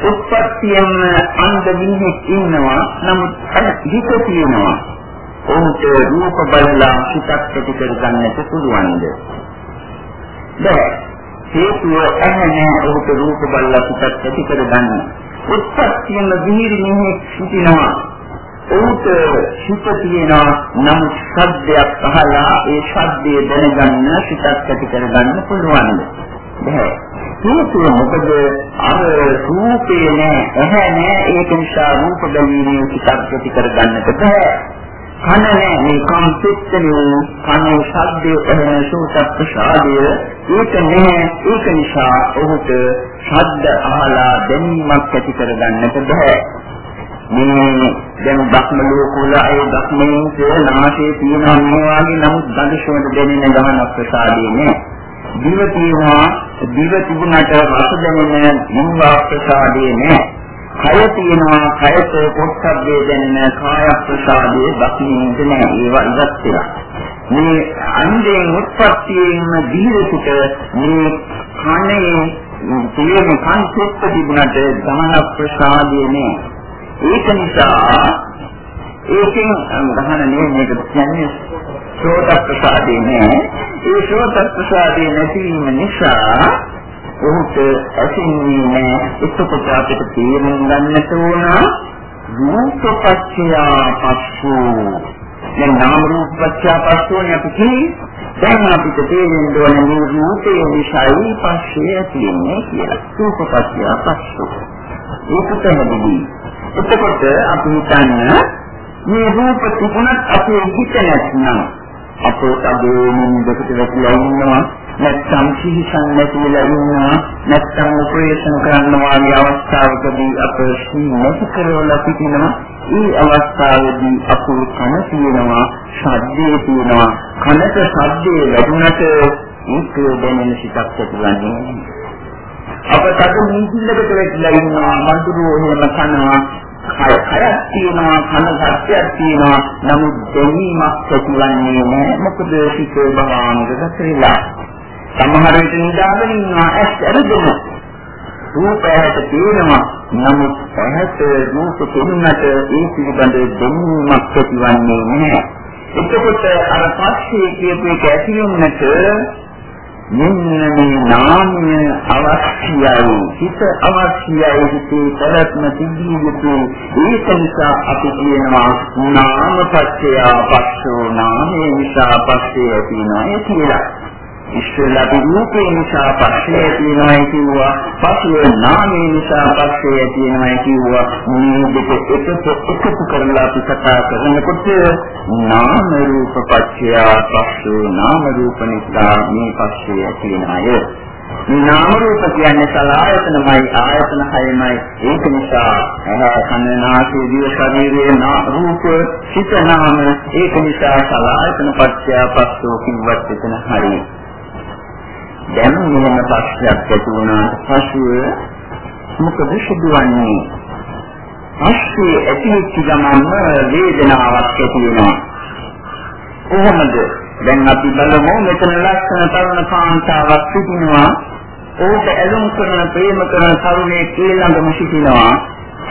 උත්පත්තියෙන් අන්ධ මිනිහෙක් ඉන්නවා. නමුත් හිත තියෙනවා. ඔහුට රූප බලලා හිතක් ඇති කරගන්නට පුළුවන්ද? බෑ හේතුව ඇහැ ඔහුට රූප බලලා හිතක් ඇති කරගන්න. උත්පත්තියෙන් විහිරි මිනිහෙක් සිටිනවා. ඔහුට හිත තියෙනවා. නමුත් ශබ්දයක් අහලා ඒ ශබ්දය දැනගන්න හිතක් ඇති කරගන්න පුළුවන්ද? බෑ හේතුව මොකද? අර රූපේ නෑ ඇහැ නෑ. ඒක නිසා රූප බැලීමේ සිතක් ඇති කරගන්නට බෑ. කන නෑ. මේ කම්පිටනේ කනේ ශබ්දය ඇහෙන සෝත ප්‍රසාදය. ඒක නෑ. ඒක නිසා ඔහුට ශබ්ද අහලා දැනීමක් ඇති කරගන්නට බෑ. මේ දැන් බ්‍රහ්ම ලෝකවල ඒ බ්‍රහ්මයන්ගේ නාසයේ තියෙන මේ වගේ නමුත් ගඳ ශෝධ දැනෙන ගමන ප්‍රසාදේ නෑ. දිව තියෙනවා දිව තිබුණට රස දැනෙන මුංගා ප්‍රසාදේ නෑ. කය තියෙනවා කයට පොට්ටබ්බේ දැනෙන කාය ප්‍රසාදේ දක්නින්ද නෑ. ඒවා ඉවත් වෙනවා. මේ අන්දයෙන් උත්පත්තියෙන් දීරසිට මේ කනේ තියෙන කන්සෙප්ට් තිබුණට ගමන ප්‍රසාදේ නෑ. ඒක නිසා ඒකෙන් ගහන නේ මේක කියන්නේ ශෝත ප්‍රසාදේ නෑ. ඒ ශෝත ප්‍රසාදේ නැතිවීම නිසා ඔහුට ඇසින්නේ නෑ. එතකොට අපිට තේරුම් ගන්නට ඕන රූපපච්චය පස්සෝ. දැන් නාම රූපපච්චය පස්සෝනේ අපි කියන්නේ. දැන් අපිට තේරෙන්න ඕන මේ රූපේ නිසායි පස්සේ තියෙන්නේ කියලා. රූපපච්චය පස්සෝ. ඒක තමයි එතකොට අපි හිතන්නේ මේ රූප තිබුණත් අපේ හිත නැත්නම් අපෝ තදෝමින් දෙකට වැටලා ඉන්නවා. නැත්නම් සිහිසන් නැතිලා ඉන්නවා. නැත්නම් ඔපරේෂන් කරන්න වාගේ අවස්ථාවකදී අප නැති කරවලා සිටිනවා. ඒ අවස්ථාවේදී අපේ කන තියෙනවා ශබ්දයේ තියෙනවා. කනට ශබ්දයේ ලැබුණට ඒක දැනෙන සිතක් ඇතිවන්නේ අප තද නීතිලකට වෙట్లా ඉන්නවා. මඳුරෝ එහෙම කනවා. කය කයක් තියෙනවා කන සත්‍යයක් තියෙනවා. නමුත් දෙවීමක් ඇතිවන්නේ නැහැ. මොකද සිතේ භාවනාවක ගතරිලා සමහර විට නිදාගෙන ඉන්නවා. ඇස් අරගෙන රූපයට තියෙනවා නමුත් ඇහැට රූප දෙන්නට ඒ පිළිබඳ දෙන්නීමක් ඇතිවන්නේ නැහැ. එතකොට අර පස්සේ කියපු එක ඇති වෙන්නට මෙන්න මේ නාමය අවශ්‍යයි හිත අවශ්‍යයි හිතේ පැවැත්ම තිබිය යුතුයි ඒක නිසා අපි කියනවා නාමපත්‍ය පස්සෝ නාමේ නිසා පස්සේ ඇතිවෙනවා කියලා. ඉස්සෙල්ලා අපි රූපේ නිසා පස්සේ තියෙනවා කිව්වා. පස්සේ නාමේ නිසා පස්සේ තියෙනවා කිව්වා. මේ දෙක එකතු එකතු කරලා අපි කතා කරනකොට නාම රූප පත්‍ය පස්සෝ නාම රූප නිසා මේ පස්සේ තියෙනය නාම රූප කියන්නේ සලආයතනමයි ආයතන හයමයි. ඒක නිසා කන නාසය දිව ශරීරයේ නා රූප සිත නාම. ඒක නිසා සලආයතන පත්‍ය පස්සෝ කිව්වත් එතන හරියි දැන් මෙහෙම ප්‍රශ්නයක් ඇති වුණාට පසුව මොකද සිදුවන්නේ? පස්සේ ඇතිවෙච්ච ගමන්ම වේදනාවක් ඇති වෙනවා. කොහොමද? දැන් අපි බලමු මෙතන ලක්ෂණ තරුණ කාන්තාවක් සිටිනවා. ඕක ඇලුම් කරන ප්‍රේම කරන තරුණයෙක් ඊළඟම සිටිනවා.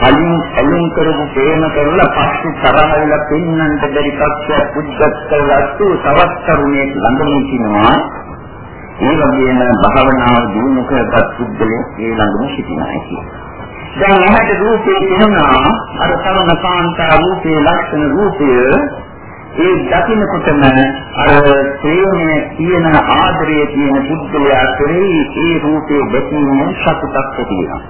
කලින් ඇලුම් කරපු ප්‍රේම කරලා පස්සේ තරහ වෙලා පෙන්වන්නට බැරි කක්ෂයක් පුද්ගත් කරලා තවත් තරුණයෙක් ළඟම සිටිනවා. ඒ වගේම භාවනාව දිනු කරගත් පුද්ගලයෙක් ඒ ළඟම සිටිනවා කියන්නේ. දැන් එහෙට රූපේ කියනවා අර සමන කාන්තා රූපේ ලක්ෂණ රූපය ඒ දකින්නකොටම අර ප්‍රේමයේ තියෙන ආදරයේ තියෙන පුද්ගලයා කෙරෙහි ඒ රූපේ දැකීමෙන් සතුටක් ඇති වෙනවා.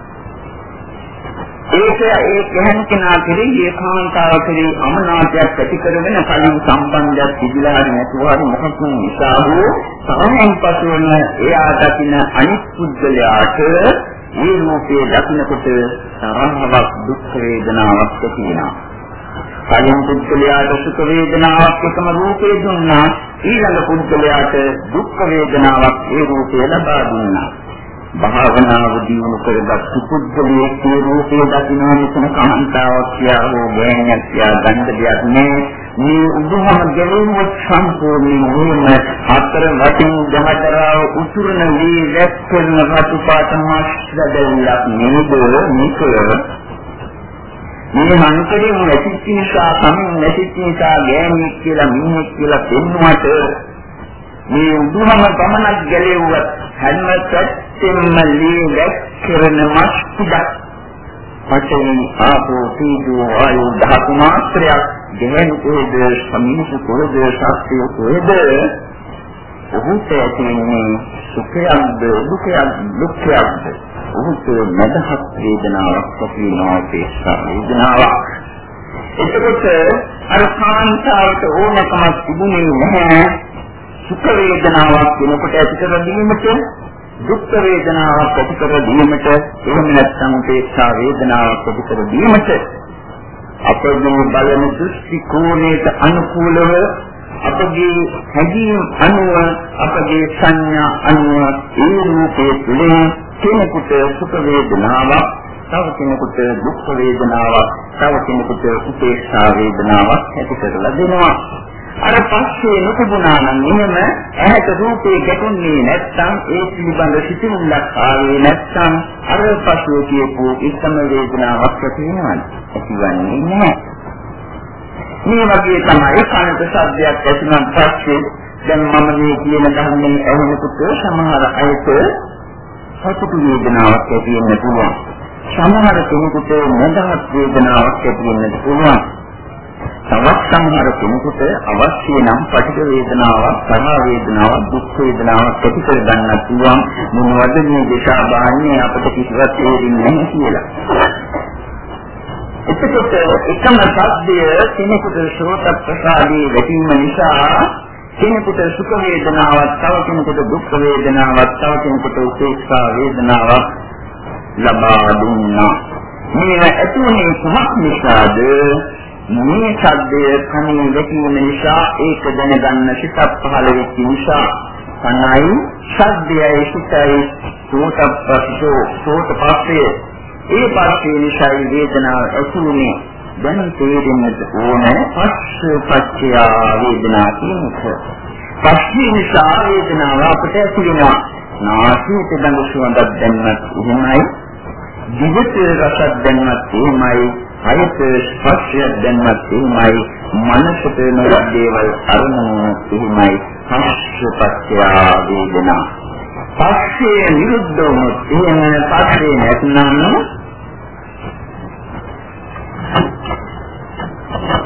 ඒක ඒ ගැහන් කෙනා කෙරෙහි ඒකාන්තාව කෙරෙහි අමනාපයක් ඇති කරගෙන කලින් සම්බන්ධයක් තිබිලා හරි නැතුව හරි මොකක් නිසා හෝ සමයෙන් පසුවන එයා දකින අනිත් පුද්ගලයාට මේ රූපයේ දකින්නකොට තරහවක් දුක් වේදනාවක් ඇති වෙනවා. කලින් පුද්ගලයාට සුඛ වේදනාවක් එකම රූපේ දුන්නා ඊළඟ පුද්ගලයාට දුක් වේදනාවක් ඒ රූපය ලබා දුන්නා. භාවනාව දියුණු කරගත් පුද්ගලයෙක් මේ රූපේ දකින්න මෙතන කාන්තාවක් කියා හෝ ගෑණියක් කියා ගන්න දෙයක් නෑ. මේ උදුහම ගැලෙමුත් සම්පූර්ණයෙන් මෙන්න හතර වටින් ජමතරාව උතුරන වී දැක්කන රතු පාට මාස්දදෙල්ලක් නේද? මේක මේ මනුස්සයෙක් නැතිච්ච නිසා සමින් නැතිච්ච නිසා ගෑණියෙක් කියලා මිනිහෙක් කියලා පෙන්වුවට මේ උදුහම ගමනක් ගැලෙව්වත් හැම පැත්තෙම ලී දැක්කරන මස්තිදක් පඨවි ආපෝ තීජෝ වායු ධාතු මාත්‍රයක්. ගෙවෙන කොහෙද? සමිනිසු කොහෙද? ශාස්ත්‍රීය කොහෙද? ඔහුට ඇතිවෙන්නේ සුඛයක්ද දුකයක්ද? දුක්ඛයක්ද? ඔහුට මදහත් වේදනාවක් ඇති වෙනවා ඒ වේදනාවක්. එතකොට අර කාන්තාවට ඕනකමක් තිබුණේ නැහැ. සුඛ වේදනාවක් වෙනකොට ඇති කර දීමට දුක් වේදනාවක් ඇති කර දීමට එහෙම නැත්නම් උපේක්ෂා වේදනාවක් ඇති කර දීමට අපගේ බලන දෘෂ්ටි කෝණයට අනුකූලව අපගේ හැඟීම් අනුව අපගේ සංඥා අනුව ඒ රූපයේ තුලින් කෙනෙකුට සුඛ වේදනාවක් තව කෙනෙකුට දුක් වේදනාවක් තව කෙනෙකුට උපේක්ෂා වේදනාවක් ඇති කරලා දෙනවා. අර පස්සේ නොතිබුණා නම් එහෙම ඇහැට රූපේ ගැටුන්නේ නැත්නම් ඒ පිළිබඳ සිතිවිල්ලක් ආවේ නැත්නම් අර පස්සේ කියපු ඉස්සම වේදනාවක් ඇති වෙනවනේ. ඇතිවන්නේ නැහැ. මේ වගේ තමයි කනට ශබ්දයක් ඇතිවන පස්සේ දැන් මම මේ කියන ධර්මයේ ඇහෙනකොට සමහර අයට සතුටු වේදනාවක් ඇති වෙන්න පුළුවන්. සමහර කෙනෙකුට නැදහත් වේදනාවක් ඇති වෙන්න පුළුවන්. තවත් සමහර කෙනෙකුට අවශ්‍ය නම් පටිඝ වේදනාවක්, තරහ වේදනාවක්, දුක් වේදනාවක් ඇති කර ගන්නත් පුළුවන්. මොනවද මේ දේශා බාන්නේ අපිට කිසිවක් තේරෙන්නේ නැහැ කියලා. එතකොට එකම සද්දය කෙනෙකුට ශ්‍රෝත ප්‍රසාදී වැටීම නිසා කෙනෙකුට සුඛ වේදනාවක්, තව කෙනෙකුට දුක් වේදනාවක්, තව කෙනෙකුට උපේක්ෂා වේදනාවක් ලබා දුන්නා. මේ ඇතුළේ කුමක් නිසාද? මේ ශබ්දය කණේ වැටීම නිසා ඒක දැනගන්න සිතක් පහළ වෙච්ච නිසා කණයි ශබ්දයයි සිතයි සෝතපස්සෝ සෝතපස්සේ ඒ පස්සේ නිසා වේදනාව ඇතිවෙන්නේ දැන් තේරෙන්නට ඕන පස්සපච්චය වේදනා කියන එක. පස්සේ නිසා වේදනාව අපට ඇති වෙනවා. නාසයට දඟ සුවඳක් දැන්නත් එහෙමයි. දිවට රසක් දැන්නත් එහෙමයි. හයත ස්පර්ශයක් දැන්නත් එහෙමයි. මනසට නොලක් දේවල් අරමුණු එහෙමයි. පස්සපච්චය වේදනා. පස්සේ නිරුද්ධ වුණොත් එහෙම පස්සේ නැත්නම්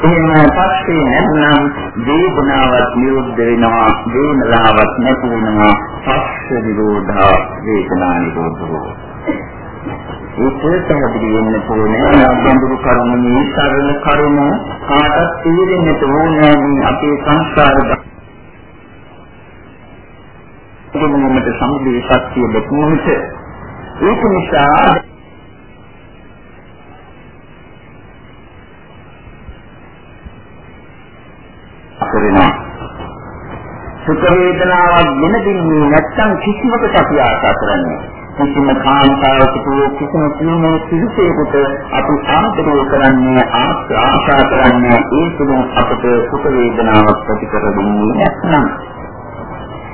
එහෙම පස්සේ නැත්නම් වේදනාවක් නිරුද්ධ වෙනවා වේදනාවක් නැති වෙනවා පස්ස නිරෝධා වේදනා නිරෝධෝ ඒක පැහැදිලි වෙන්න ඕනේ ගැඹුරු කරුණු මේ සරල කරුණු කාටත් තේරෙන්නට ඕනේ මේ අපේ සංස්කාර දෙමුමට සම්බුද්ධ ශක්තිය දෙකුණුට ඒක නිසා කරනවා. සුඛ වේදනාවක් ගෙන දෙන්නේ නැත්නම් කිසිවකට අපි ආශා කරන්නේ කිසිම කාන්තාවකට කිසිම කිසිම සිසුසෙකුට අපි ආදරය කරන්නේ ආශා කරන්නේ ඒ තුලින් අපට සුඛ වේදනාවක් ඇති කර දෙන්නේ නැත්නම්.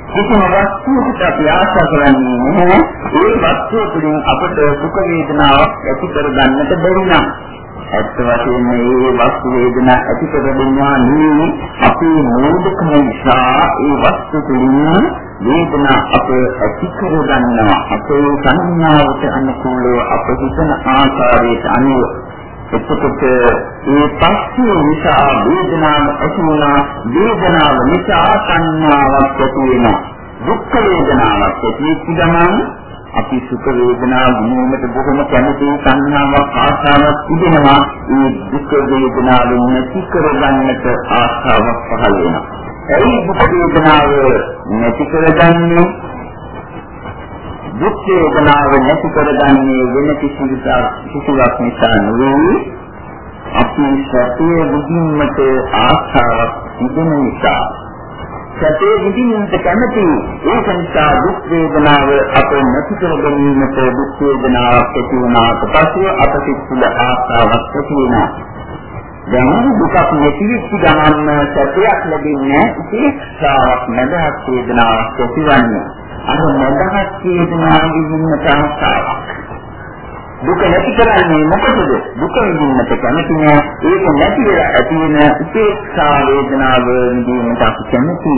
කිසිම වස්තුවකට අපි ආශා කරන්නේ නැහැ. ඒ වස්තුව තුළින් අපට සුඛ වේදනාවක් ඇති කර ගන්නට බැරි නම්. ඇත්ත වශයෙන්ම මේ වස්තු වේදනා ඇති කර දෙනවා නෙවෙයි. අපේ මූලිකම නිසා ඒ වස්තු තුළින් වේදනා අප ඇති කර ගන්නවා අපේ සංඥාවට අනුකූලව අප හිතන ආකාරයට අනුව එතකොට මේ පස්සේ නිසා වේදනාව ඇති වුණා. වේදනාව නිසා සංඥාවක් ඇති වෙනවා. දුක් වේදනාවක් ඇති වෙච්ච ගමන් අපි සුඛ වේදනා විඳීමට බොහොම කැමති සංහාවක් ආශාවක් තිබෙනවා. ඒ දුක් වේදනාවෙන් නැති කරගන්නට ආශාවක් පහළ වෙනවා. ඒ දුක් වේදනාව නැති කරගන්නේ? දුක් වේදනාව නැති කරගන්නේ වෙන කිසිවක් නිසා නෙවෙයි. අපි සතිය විඳීමට ආශාවක් තිබෙන නිසා. සැපේ විඳින්නට කැමති ඒක නිසා දුක් වේදනාව අප නැති කර ගැනීමට දුක් වේදනාවක් ඇති වුණාට පස්සේ අප සිත් ආසාවක් ඇති වෙනවා. දැන් දුකක් නැති වෙච්ච ගමන් සැපයක් ලැබෙන්නේ ඉතිස්සාවක් නැදහත් වේදනාවක් ඇතිවන්නේ අර නැදහත් වේදනාව විඳින්නට ආසාවක් දුක නැති කරන්නේ මොකටද? දුක විඳින්නට කැමති නෑ. ඒක නැති වෙලා ඇති වෙන උපේක්ෂා වේදනාව විඳින්නට අපි කැමති.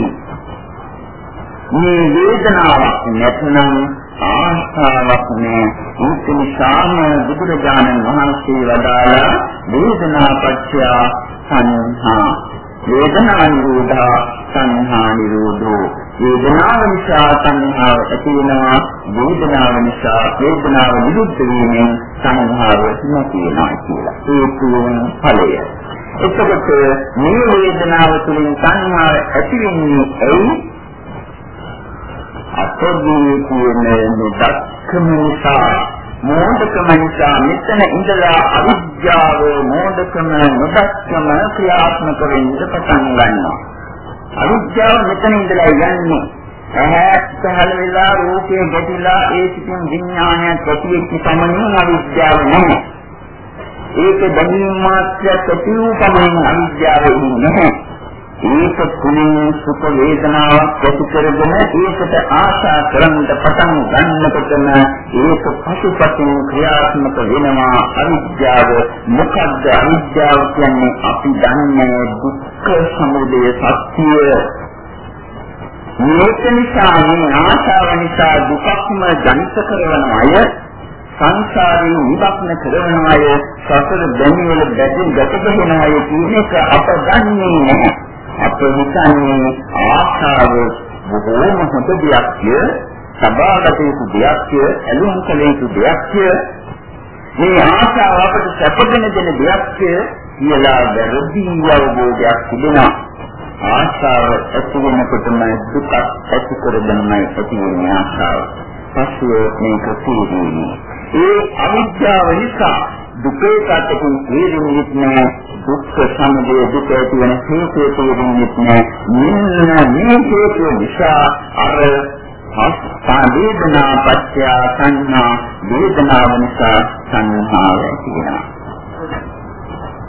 මේ වේදනාවක් නැත්නම් ආශාවක් නෑ. ඒක නිසාම බුදුරජාණන් වහන්සේ වදාළා වේදනාපච්චය සංහා වේදනා නිරෝධා සංහා නිරෝධෝ වේදනාව නිසා සංහාව ඇති වෙනවා වේදනාව නිසා වේදනාව නිරුද්ධ වීමෙන් සංහාව නැති වෙනවා කියලා. ඒ තුන ඵලය. එතකොට මේ වේදනාව තුළින් සංහාව ඇති වෙන්නේ ඇයි? අතෝදී කියන දුක්ඛම නිසා මෝඩකම නිසා මෙතන ඉඳලා අවිද්‍යාව මෝඩකම නොදක්කම ක්‍රියාත්මක වෙන්න පටන් ගන්නවා. අවිද්‍යාව මෙතන ඉඳලා යන්නේ. ඇහැ සහල වෙලා රූපේ ගැටිලා ඒ සිතින් විඥානයක් ඇති වෙච්ච සමනින් අවිද්‍යාව නැහැ. ඒක දැනීම මාත්‍රයක් ඇති වූ සමනින් අවිද්‍යාව නැහැ. ඒක තුලින් සුඛ වේදනාවක් ඇති කරගෙන ඒකට ආශා කරන්න පටන් ගන්නකොටම ඒක පසුපසින් ක්‍රියාත්මක වෙනවා. අවිද්‍යාව මොකද්ද අවිද්‍යාව කියන්නේ? අපි දන්නේ දුක්ඛ සමුදය සත්‍යය. මේක නිසා මේ ආශාව නිසා දුකක්ම ජනිත කරන අය සංසාරයෙන් විපක්න කරන අය සසර දැනිවල බැඳින් ගැට ගන්න අය කියන එක අප දන්නේ නැහැ. අප හිතන්නේ ආශාව බොහෝම හොඳ දෙයක්ය, සබාගත යුතු දෙයක්ය, ඇලුම් කළ යුතු දෙයක්ය. මේ ආශාව අපට සැපගෙන දෙන දෙයක් කියලා වැරදි අවබෝධයක් තිබෙනවා. ආශාව ඇති වෙනකොටම දුක ඇති කරගන්නයි ඇති වෙන ආශාව. පසුව මේක තේරෙන්නේ. ඒ අවිද්‍යාව නිසා දුකේ කටකින් තේරෙන්නේ නැහැ. දුක්ඛ සමුදය දුක ඇති වෙන හේතුව තේරෙන්නේ නැහැ. මෙන්න මේ හේතුව නිසා අර වේදනා පත්‍ය සංඥා වේදනාව නිසා සංහාව ඇති වෙනවා.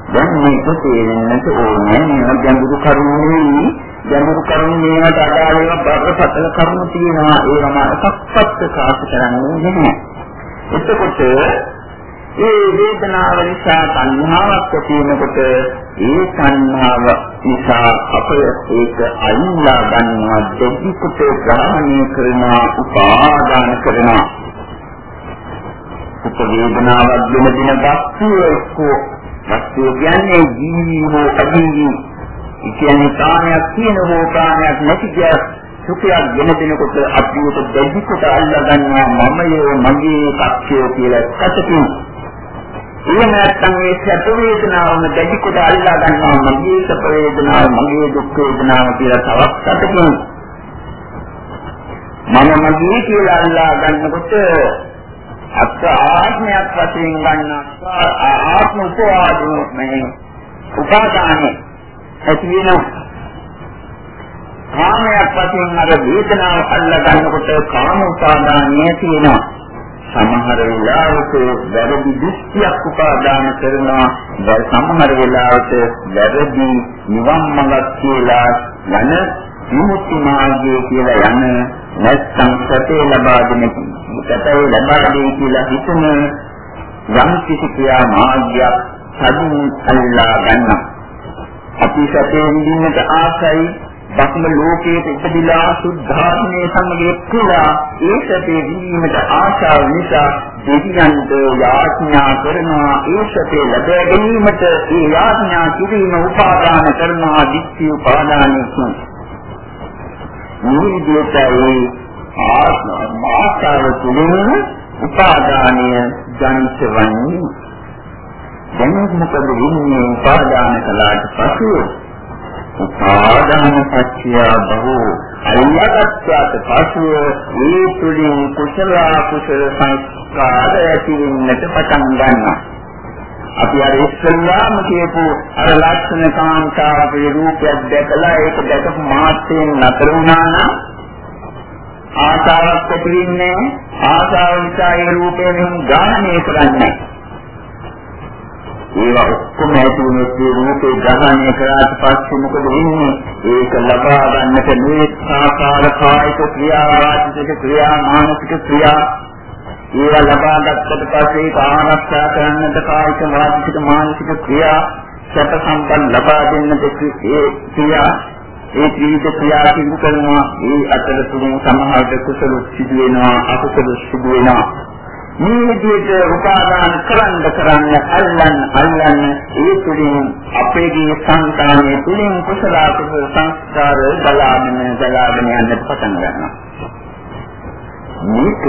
දැන් මේක තේරෙන්නට ඕනේ මේ ගැඹුරු කරුණේ ගැඹුරු කරුණු මේකට අදාළ ඒවා බරපතල කරුණු තියෙනවා ඒවම එකක්වත් ප්‍රකාශ කරන්නේ නැහැ. එතකොට ඒ වේදනාව නිසා සංහාවක් ඇති වෙනකොට ඒ සංහාව නිසා අප ඒක අයින්ලා ගන්නවා දෙවිකුට ග්‍රහණය කරනවා උපාදාන කරනවා. සුඛ වේදනාවක් වෙන දින වස්තුව එක්කෝ. වස්තුව කියන්නේ ජීවි හෝ අජීවි. කියන්නේ කාමයක් තියෙන හෝ කාමයක් නැති කිය සුඛයක් ගෙන දෙනකොට අපිට දෙවිකොට අල්ලා ගන්නවා. මමයේ මගේ පක්ෂය කියලා කටකින් එහෙම නැත්නම් මේ සැප වේදනාවම දෙවිකොට අල්ලා ගන්නවා මගේ සැප වේදනාව මගේ දුක් වේදනාව කියලා තවත් කටකින් මම මගේ කියලා අල්ලා ගන්නකොට අත් ආත්මයක් වශයෙන් ගන්න ආත්ම උපවාදෝ මේ උපාදානෙ ඇති වෙනවා. කාමයක් වශයෙන් අර වේදනාව අල්ලා ගන්නකොට කාම උපාදානිය තියෙනවා. සමහර වෙලාවට වැරදි දෘෂ්ටියක් උපාදාන කරනවා. සමහර වෙලාවට වැරදි නිවන් මඟක් කියලා යන විමුක්ති මාර්ගය කියලා යන නැත්නම් සතේ ලබා දෙන සතේ ලබා දෙයි කියලා හිතන යම් කිසි ක්‍රියා මාර්ගයක් සදින් අල්ලා ගන්නවා. අපි සතේ විඳින්නට ආසයි බක්ම ලෝකයේ ඉපදිලා සුද්ධාත්මයේ සමග එක්කලා ඒ සතේ විඳීමට ආශාව නිසා දෙවියන්ට යාඥා කරනවා. ඒ සතේ ලැබ ගැනීමට ඒ යාඥා කිරීම උපාදාන කරනවා දික්ඛි උපාදානයි මේ විදිහටයි ආත්ම ආශාව තුළින් උපාදානය ජනිත වන්නේ. දැන් මොකද වෙන්නේ? උපාදාන කළාට පසු උපාදාන පත්‍ය බහු අයගත්වාට පසු මේ තුලින් කුසල කුසල සංස්කාර ඇති වෙන්නට පටන් ගන්නවා. අපි අර ඉස්සල්ලාම කියපු අර ලක්ෂණ කාන්තාවගේ රූපයක් දැකලා ඒක දැකපු මාත්‍රයෙන් නතර වුණා නම් ආසාවක් ඇති වෙන්නේ ආසාව නිසා ඒ රූපයෙන් ගාහණය කරන්නේ ඒවා ඔක්කොම ඇති වුණේ ඒ රූපේ ග්‍රහණය කරාට පස්සේ මොකද වෙන්නේ? ඒක ලබා ගන්නට මේ ආකාර කායික ක්‍රියා වාචික ක්‍රියා මානසික ක්‍රියා ඒවා ලබා ගත්තට පස්සේ ඒක ආරක්ෂා කරන්නට කායික වාචික මානසික ක්‍රියා සැප සම්පන්න ලබා දෙන්නට ඒ ක්‍රියා ඒ ත්‍රිවිධ ක්‍රියා සිදු කරනවා ඒ අතරතුරින් සමහරට කුසල සිදු වෙනවා අකුසල සිදු වෙනවා මේ විදිහට උපාදාන කරන්න කරන්න අල්ලන්න අල්ලන්න ඒ තුලින් අපේගේ සංකාමයේ තුලින් කුසල කුසල සංස්කාර ගලාගෙන ගලාගෙන යන්නට පටන් ගන්නවා. මේක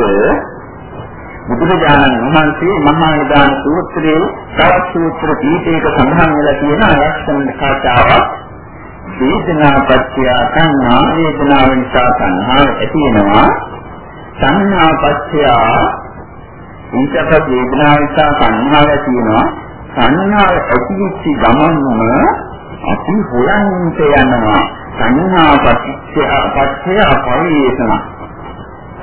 බුදුරජාණන් වහන්සේ මහා නිදාන සූත්‍රයේ තවත් සූත්‍ර දීපයක සඳහන් වෙලා තියෙන ලක්ෂණ කතාවක් වේදනා පත්‍ය සංහා වේදනාව නිසා සංහාව ඇති වෙනවා සංහා පත්‍ය ඊටපත් වේදනාව නිසා සංහාව තියෙනවා. සංහාව ඇතිවෙච්ච ගමන්ම අපි හොයන්නට යනවා. සංහා පත්‍ය පත්‍ය පරිේෂණ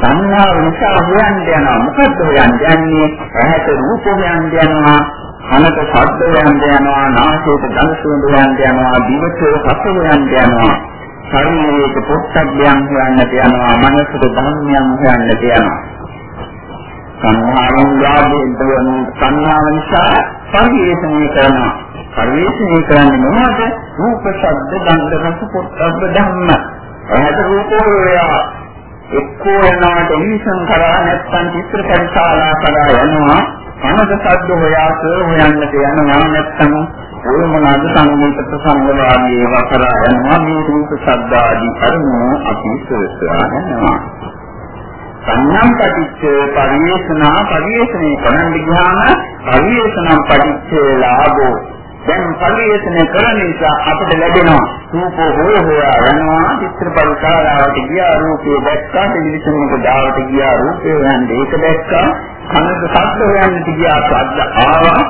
සංහාව නිසා හොයන්න යනවා. මොකද්ද හොයන්න යන්නේ? ඇහැට රූප හොයන්න යනවා. කනට ශබ්ද හොයන්න යනවා. නාසයට ගඳ සුවඳ හොයන්න යනවා. දිවට රස හොයන්න යනවා. ශරීරයට පොට්ටබ්බයන් හොයන්නට යනවා. මනසට ධර්මයන් හොයන්නට යනවා. සංහාවෙන් යාදෙන් සංහාව නිසා පරිේශණය කරනවා. පරිේශණය කරන්නේ මොනවද? රූප, ශබ්ද, ගන්ධ, රස, පොට්ටබ්බ ධම්ම. එහෙත් රූපෝය එක්කෝ යනවා ටෙලිවිෂන් කරා නැත්නම් චිත්‍ර පරිශාලා කරා යනවා. කනද ශබ්ද හොයාස හොයන්නට යනවා නැත්නම් ඔය මොනවාද සංගීත ප්‍රසංග වාගේ ඒවා කරා යනවා මේ රූප ශබ්ද ආදී කරුණු අපි සෙසරා යනවා සංඥම් පටිච්ච පරිේශනා පරිේශනේ කරන්න ගියාම පරිේශනම් පටිච්ච ලාභෝ. දැන් පරිේශන කරන නිසා අපිට ලැබෙනවා රූපෝ හොය හොයා යනවා චිත්‍රපට ශාලාවට ගියා රූපේ දැක්කා ටෙලිවිෂන් එක දාවට ගියා රූපේ හොයන්නේ ඒක දැක්කා කනක ශබ්ද හොයන්න ගියා ශබ්ද ආවා.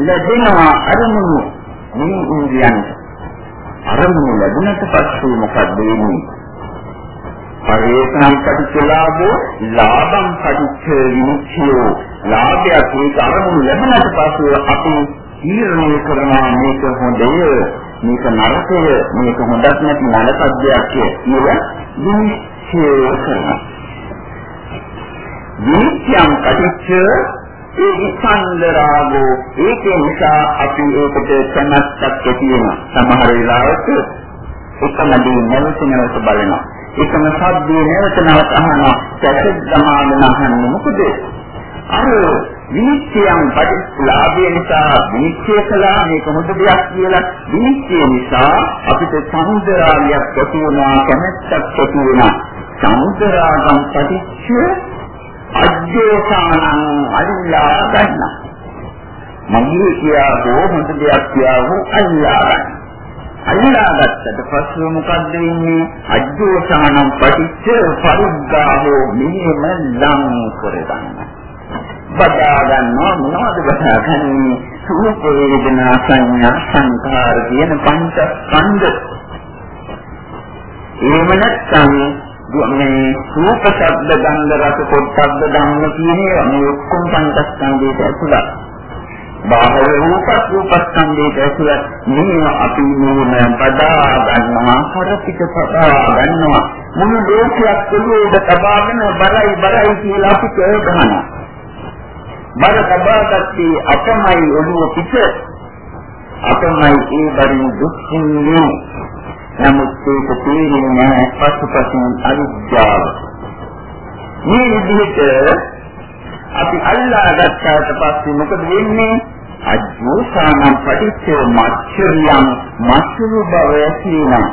ලැබෙනවා අරමුණු. මේ ඉන්ද්‍රියන් අරමුණු ලැබුණට පස්සේ මොකද වෙන්නේ? පරිේශනම් පටිච්චලාභෝ ලාභම් පටිච්ච විමුක්තියෝ. ලාභයක් ඒක අරමුණු ලැබුණට පස්සේ අපි තීරණය කරනවා මේක හොඳය මේක නරකය මේක හොඳක් නැති නරකද්දයක් කියලා විනිශ්චය කරනවා. විනිශ්චයම් කටිච්ච ඒ විසන්දරාගෝ ඒක නිසා අපි ඒකට කැමැත්තක් ඇති වෙනවා. සමහර වෙලාවට එකමදී නැවත නැවත බලනවා. එකම සබ්දේ නැවත නැවත අහනවා. සැකද සමාන අහන්නේ මොකද? අර විනිශ්චයන් පරිලාභය නිසා විනිශ්චය කළා මේක හොඳ දෙයක් කියලා. විනිශ්චය නිසා අපිට සමුදරාගයක් ඇති වෙනවා කැමැත්තක් ඇති වෙනවා සමුදරාගම් පටිච්ච අජ්ජෝසානං අල්ලා ගන්න. මගේ කියා හෝ හොඳ දෙයක් කියා හෝ අල්ලා ගන්න. අල්ලා ගත්තට පස්සේ මොකද්ද වෙන්නේ? අජ්ජෝසානං පටිච්ච පරිග්ගාහෝ මෙහෙම ලං කරගන්න. බදා ගන්නවා මොනවද බදා ගන්නේ? රූප වේදනා සංඥා සංකාර කියන පංචස්කන්ධ. එහෙම නැත්නම් මේ රූප ශබ්ද ගන්ධ රස පොට්ටබ්බ ධම්ම කියන මේ ඔක්කොම පංචස්කන්ධයට ඇතුළත්. බාහිර රූප රූපස්කන්ධයට ඇතුළත් මේ අපි මේ බදා ගන්නවා කරපිට බදා ගන්නවා. මුළු ලෝකයක් ඔළුවේට තබාගෙන බරයි බරයි කියලා අපි කියනවා බර තබාගත්තේ අපමයි ඔළුව පිට. අපමයි ඒ බරින් දුක්ඛින්නේ නමුත් ඒක තේරෙන්නේ නැහැ පසුපසින් අවිද්‍යාව. මේ විදිහට අපි අල්ලා ගත්තාට පස්සේ මොකද වෙන්නේ අජෝසානම් පටිච්ච මච්චරියම් මච්චරු බව ඇතිවෙනවා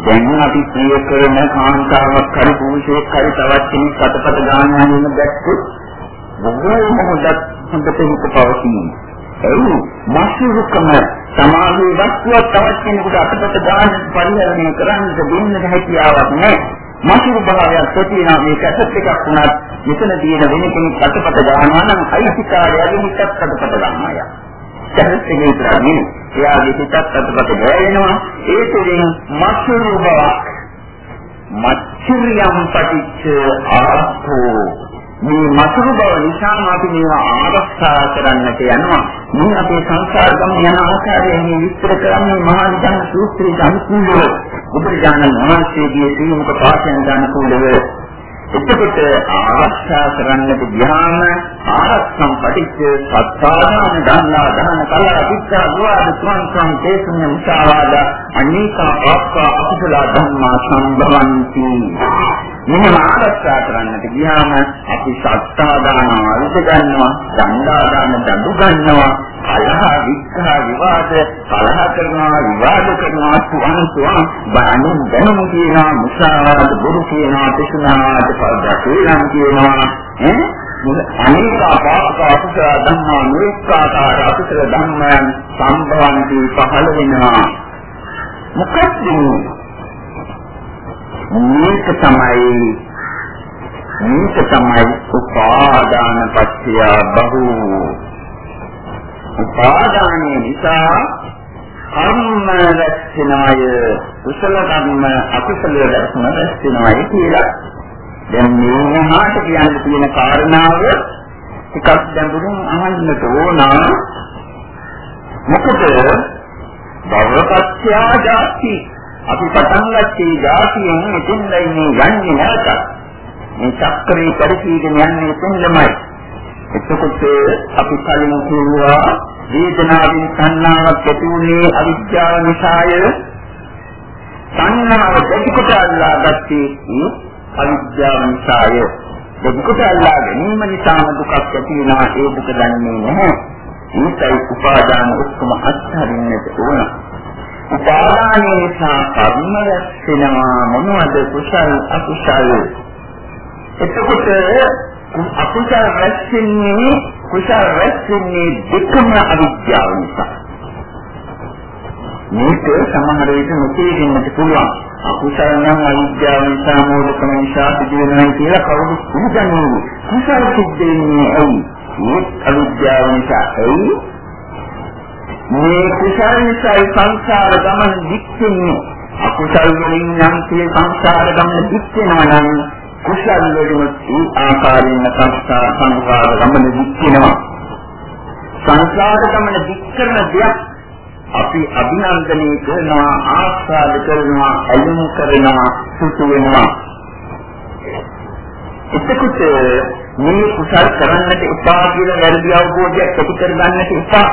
දැන් අපි ප්‍රිය කරන කාන්තාවක් හරි පුරුෂයෙක් හරි තවත් කෙනෙක් අතපත ගන්නවා කියන දැක්කොත් බොහෝම හොඳත් හොඳට හිත පවතින. එයි මාසුරුකම සමාධි වස්තුවක් තවත් කෙනෙකුට අතපත දාන්න පරිහරණය කරන්න දෙන්න හැකියාවක් නැහැ. මාසුරු භාවයක් තෝතිනා මේක ඇසත් එකක් වුණත් මෙතන තියෙන වෙන කෙනෙක් අතපත දානවා නම් අයිතිකාරයගේ හිතත් අතපත ගන්නවා. කැරත් එක විතරක් නෙවෙයි. එයාගේ හිතත් අතපත ගෑවෙනවා. ඒ තුළින් මාසුරු බවක් මච්චරියම් පටිච්ච ආපෝ මේ මතුරු බව නිසාම අපි මේවා ආරක්ෂා කරන්නට යනවා. මේ අපේ සංසාර ගමන යන ආකාරය මේ විස්තර කරන්නේ මහා විද්‍යාන සූත්‍රයේ අනුකූලව. බුදුරජාණන් වහන්සේගේ ශ්‍රීමුක පාඨයන් අනුකූලව එතකොට ආරක්ෂා කරන්නට ගියාම ආරක්ෂම් පටිච්ච සත්‍යාදාන දන්නා දාන කලා විච්ඡා දුවාද තුන් තුන් තේසුන මුසාවාද අනේකා ආස්කා අකුසල ධම්මා සම්භවಂತಿ මෙන්න ආරක්ෂා කරන්නට ගියාම අපි සත්‍යාදාන අල්ප ගන්නවා දන්දාදාන දඬු ගන්නවා කලහ විස්සා විවාද කලහ කරනවා විවාද කරනවා සුවන් සුවන් බණුන් දැනුම කියනවා මුසාවාද බුරු කියනවා තිසනාද පරදා කියලා කියනවා ඈ? අනේක අපාක අකුසල ධම්මා නිස්සාකාර අකුසල ධම්මයන් සම්භවන්ති පහළ වෙනවා. මොකක්ද මේක තමයි මේක තමයි උපාදාන පත්‍ය බහු. උපාදානයේ නිසා කර්ම රැස්වෙනවය. කුසල කර්ම අකුසල ධර්ම රැස්වෙනවය කියලා. දැන් මේ මහාට කියන්න තියෙන කාරණාව ටිකක් ගැඹුරින් අහන්නට ඕන. මොකද භවපත්‍ය ජාති. අපි පටන් ගත්තේ ජාතියෙන් මෙතෙන්දයි මේ යන්නේ නැවත මේ චක්‍රේ පරිචීගෙන යන්නේ එතෙන්දමයි එතකොට අපි කලින් කියුවා වේදනාවෙන් සංනාවක් ඇති වුණේ අවිද්‍යාව නිසාය. සංනාව දෙකට අල්ලා ගත්තේ අවිද්‍යාව නිසාය. දෙකට අල්ලා ගැනීම නිසාම දුකක් ඇති වෙනවා ඒ දුක දන්නේ නැහැ. ඒකයි උපාදාන ඔක්කොම අත්හරින්නට ඕන. උපාදානයේ නිසා කර්ම රැස් වෙනවා මොනවද කුසල් අකුසල් එතකොට අකුසල රැස්ෙන්නේ කුසල රැස්ෙන්නේ දෙකම අවිද්‍යාව නිසා. මේක සමහර විට නොතේරෙන්නට පුළුවන්. අකුසල නම් අවිද්‍යාව නිසා මෝඩකම නිසා සිදුවෙනවා කියලා කවුරුත් හිතන්නේ. කුසල සිද්ධ වෙන්නේ ඇයි? මේ අවිද්‍යාව නිසා ඇයි? මේ කුසල නිසා සංසාර ගමන දික්කෙන්නේ. අකුසල වලින් නම් සිය සංසාර ගමන දික්කෙනවා නම් කුසල වලින් ඒ ආකාරයෙන් සංස්කාර සංවාද ගමන දික්කෙනවා. සංසාර ගමන දික් කරන දෙයක් අපි අභිනන්දනය කරනවා ආස්වාද කරනවා අලුම් කරනවා සුසු වෙනවා එතකොට මේ කුසල් කරන්නට එපා කියලා වැරදි අවබෝධයක් ඇති කරගන්නට එපා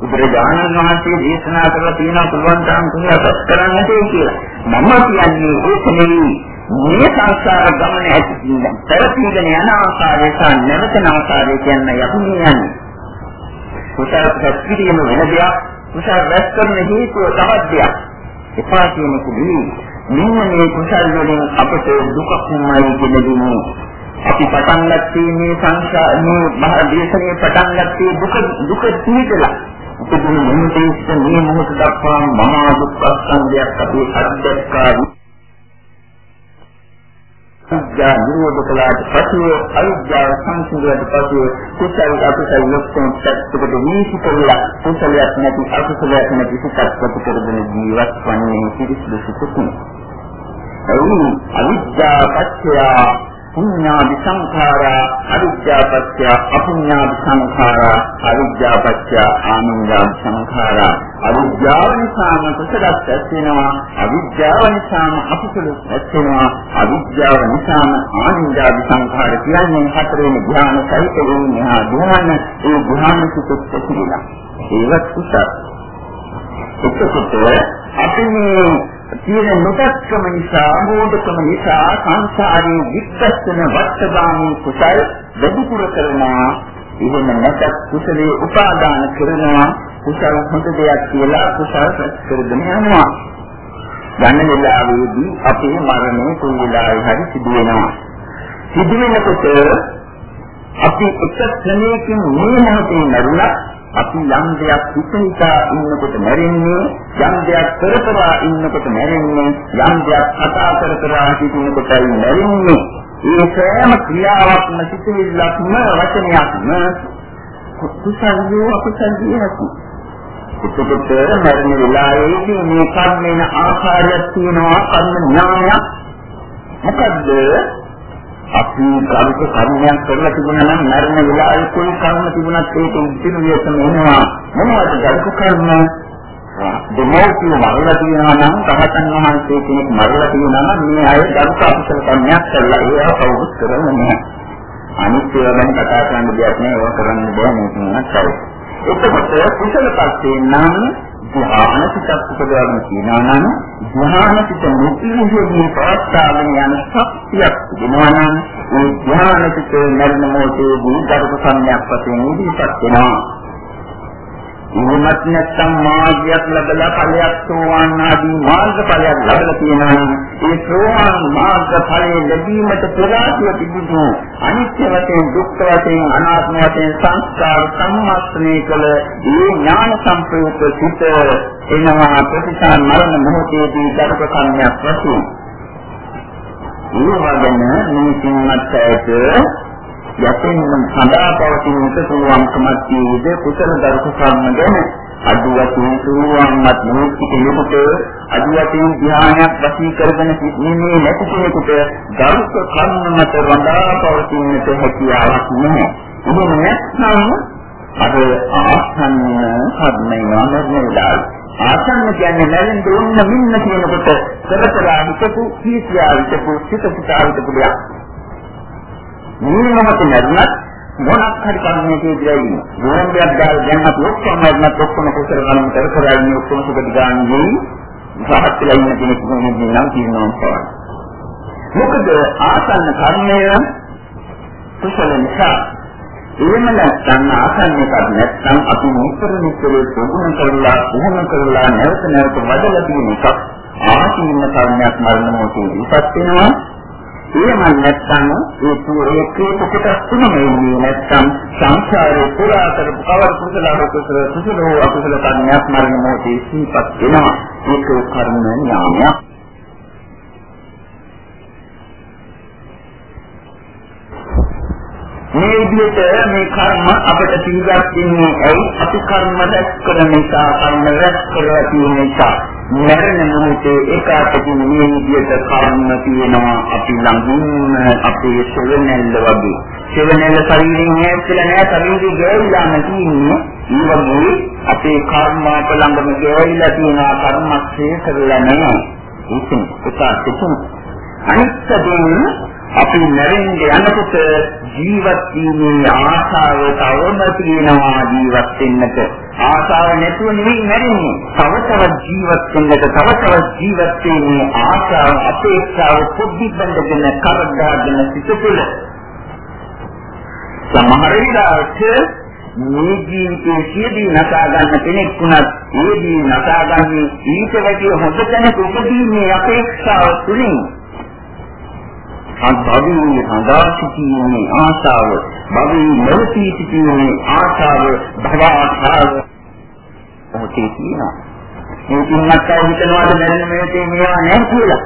බුදුරජාණන් වහන්සේ දේශනා කරලා තියෙනවා පුළුවන් තරම් කුසලයක් කරන්නට කියලා. මම කියන්නේ ඒක නෙවෙයි. මේ සංසාර ගමන ඇති පෙරපීගෙන යන ආකාරය සහ නැවතන ආකාරය කියන්නේ යකු කියන්නේ. කුසල ප්‍රතික්‍රියම වෙන දෙයක් කුසල රැස් කරන හේතුව තවත් දෙයක් එපා කියන කුදී මෙන්න මේ කුසල වලින් අපට දුකක්මයි කියනෙන්නේ අපි පටන් ගත්තේ මේ සංසාර මේ මහ දේශනේ පටන් ගත්තේ දුක දුක තීතලා උපදින මොහොතේ මේ මොහොත දක්වා මහා දුක්ඛ සංදයක් අපි අත්දැක්කා අවිද්‍යාව නිරෝධ කළාට පසුව අවිද්‍යාව සංසිඳුවට පසුව කුසල අකුසල ලොක්කම් පැත්තකට වීසි කරලා කුසලයක් නැති අකුසලයක් නැති සිතක් ප්‍රතිකරගෙන ජීවත් වන්නේ පිරිසිදු සිතකින්. එයි අවිද්‍යාව පත්‍ය පුඤ්ඤාදි සංඛාරා අවිද්‍යාපත්‍ය අපුඤ්ඤාදි සංඛාරා අවිද්‍යාපත්‍ය ආනන්දාදි සංඛාරා. අවිද්‍යාව නිසාම කුසලස් ඇතිවෙනවා අවිද්‍යාව නිසාම අකුසලස් ඇතිවෙනවා අවිද්‍යාව නිසාම ආනන්දාදි සංඛාර කියන්නේ හතරවෙනි ධ්‍යාන සහිත වෙන්නේ හා ධ්‍යාන ඒ ධ්‍යාන සුත්ත කියලා ඒවත් කුසල. එතකොට අපි මේ තියෙන නොදක්කම නිසා මෝඩකම නිසා සංසාරේ වික්කස්සන වත්තගාමී කුසල් වැඩිපුර කරනවා. එහෙම නැත්නම් කුසලයේ උපාදාන කරනවා. කුසල හොඳ දෙයක් කියලා කුසල කරගෙන යනවා. ගන්න වෙලාවේදී අපේ මරණය කොයි වෙලාවෙ හරි සිදු වෙනවා. සිදු වෙනකොට අපි එක ක්‍රමයකින් මේ මොහොතේ මරුණා අපි යම් දෙයක් හිතනිකා ඉන්නකොට මැරෙන්නේ යම් දෙයක් කරකරා ඉන්නකොට මැරෙන්නේ යම් දෙයක් කතා කර කර හිටිනකොටයි මැරෙන්නේ. ඒ සෑම ක්‍රියාවක්ම සිතිවිල්ලක්ම වචනයක්ම කුසල්යෝ අකුසල්යෝ නැති එතකොට මරණ වෙලාවේදී මේ කර්මේන ආකාරයක් තියෙනවා කර්ම ඥානයක්. මොකද්ද? අපි කාර්ක කර්මයක් කරලා තිබුණා නම් මරණ වෙලාවේ કોઈ කර්ම තිබුණත් ඒක ඉතිරි වියතම එනවා. මොනවද කාර්ක කර්ම? දෙමෝතිය මරලා තියෙනවා නම් රහතන් වහන්සේ කෙනෙක් මරලා තියෙනවා නම් මේ අය කාර්ක අකුසල කර්මයක් කරලා ඒවා කවුරුත් කරන්නේ නැහැ. අනිත් ඒවා ගැන කතා කරන්න දෙයක් නෑ ඒවා කරන්න බෑ. මේක නෑ එතකොට කුසල පස්සේ නම් ධ්‍යාන සිතක් උපදවන්න කියනවා නම් ධ්‍යාන සිත මුක්තිවිදේ පවත්වාගෙන යන ශක්තියක් තිබෙනවා නම් ඒ ධ්‍යාන සිත මරණ මොහොතේදී ධර්ම සම්‍යක් වශයෙන් ඉදිරිපත් වෙනවා. එහෙමත් නැත්නම් මාර්ගයක් ලැබලා ඵලයක් සෝවාන් ආදී මාර්ග ඵලයක් ලැබලා තියෙනවා ඒ සෝවාන් මාර්ග ඵලයේ ලැබීමට ප්‍රාතිය තිබුණු අනිත්‍ය වශයෙන් දුක්ඛ වශයෙන් අනාත්ම වශයෙන් සංස්කාර සම්මස්ත්‍රණය කළ ඒ ඥාන සම්ප්‍රයුක්ත සිත එනවා ප්‍රතිසාර මරණ මොහොතේදී ධර්ම කර්මයක් වශයෙන්. ඒ වගේම මේ සිංහත්යට යතින් සඳහා පවතින පුළුවන්කමක් තියෙද කුසල දර්ශ කර්ම ගැන අදුවතින් පුළුවන්වත් නොසිත කෙනෙකුට අදුවතින් ධ්‍යානයක් වශී කරගෙන සිටින්නේ නැති කෙනෙකුට දර්ශ කර්ම මත රඳා පවතිනට හැකියාවක් නැහැ. එහෙම නැත්නම් අර ආසන්න කර්මය නමරනලා ආසන්න කියන්නේ නැරෙන්න දුන්න මින්න කියනකොට කරකලා හිතපු කීසියා හිතපු සිත සිතා හිතපු දෙයක්. මේ මොහොතේ නැත්නම් මොනක් හරි කර්මයක ඉඳලා ඉන්න. මොහොතක් දාලා දැන් අපි ඔක්කොම නැත්නම් ඔක්කොම කුසල කර්ම කර කර ඉන්නේ ඔක්කොම සුබද ගන්නේ. සහත් වෙලා ඉන්න කෙනෙක් නෙමෙයි නම් කියනවා තමයි. මොකද ආසන්න කර්මය කුසල නිසා එහෙම නැත්නම් ආසන්න කර්ම නැත්නම් අපි මුතර මුතර ප්‍රගුණ කරලා පුහුණු කරලා නැවත නැවත වදලා තියෙන එකක් ආසන්න කර්මයක් මරණ මොහොතේ ඉපත් වෙනවා එහෙම නැත්නම් ඒ පුරේ කේතකට තුනම ඉන්නේ නැත්නම් සංසාරේ පුරා කරපු කවර කුසල අකුසල කුසල අකුසල කර්මයක් මරණ මොහොතේ සිහිපත් වෙනවා. ඒක කර්ම ඥානයක්. මේ විදිහට මේ කර්ම අපිට පිළිගත් ඉන්නේ ඇයි? අපි කර්ම රැස් කරන නිසා කර්ම රැස් කරලා තියෙන නිසා. මරණ මොහොතේ ඒකාපතින් මේ විදිහට කර්ම තියෙනවා. අපි ළඟින් අපේ සෙවණැල්ල වගේ. සෙවණැල්ල ශරීරයෙන් ඈත්ලා නැහැ ශරීරය ගෑවිලාම තියෙන්නේ ඒ වගේ අපේ කර්ම අප ළඟම ගෑවිලා තියෙනවා කර්මක්ෂය කරලා නැහැ. ඒකෙන් ඒකාපතින් අනිත්‍යයෙන් අපි මැරෙන්න යනකොට ජීවත් වීමේ ආශාව තවම තියෙනවා ජීවත් වෙන්නට. ආශාව නැතුව නෙවෙයි මැරෙන්නේ. තව තවත් ජීවත් වෙන්නට තව තවත් ජීවත් වීමේ ආශාව අපේක්ෂාව පොඩි බඳගෙන කරදාගෙන සිට තුළ. සමහර විට මේ ජීවිතයේ සියදී නසා ගන්න කෙනෙක් වුණත් ඒදී නසා ගන්නේ ඊට වැඩිය හොඳ කෙනෙකු උපදීමේ අපේක්ෂාව තුලින් භවී හඳා සිටීමේ ආශාව. භවී නොවී සිටීමේ ආශාව භවආශාව. ඔතේ තියෙනවා මේ කින්නක් අය හිතනවාද මරණ මේකේ මේවා නැහැ කියලා?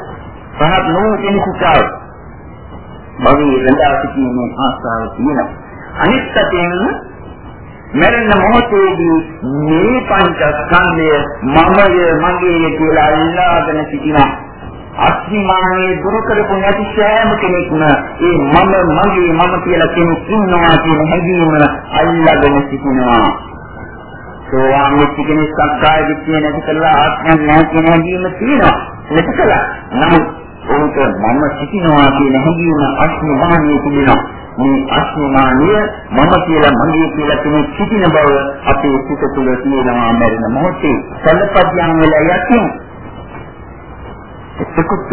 පහත් නෝ කෙනෙකුට භවී හඳා සිටීමේ ආශාව තියෙනවා අනිත් පැයෙන් මරණ මොහොතේදී මේ පංචස්කන්ධය මමය මගේ කියලා අල්ලාගෙන සිටිනවා. අස්මිමානයේ දුරු කරපු නැති සෑම කෙනෙක්ම ඒ මම මගේ මම කියලා කෙනෙක් ඉන්නවා කියන හැඟීම අල්ලගෙන සිටිනවා. සෝවාන් වෙච්ච කෙනෙක් සක්කාය දිට්ඨිය නැති කරලා ආත්මයක් නැහැ කියන හැඟීම තියෙනවා. නැති කළා. නමුත් උන්ට මම සිටිනවා කියන හැඟීම අස්මිමානයේ තිබෙනවා. මේ අස්මිමානිය මම කියලා මගේ කියලා කෙනෙක් සිටින බව අපේ සිත තුළ තියෙනවා මරණ මොහොතේ. සල්පත්‍යම් වෙලා යකින් එතකොට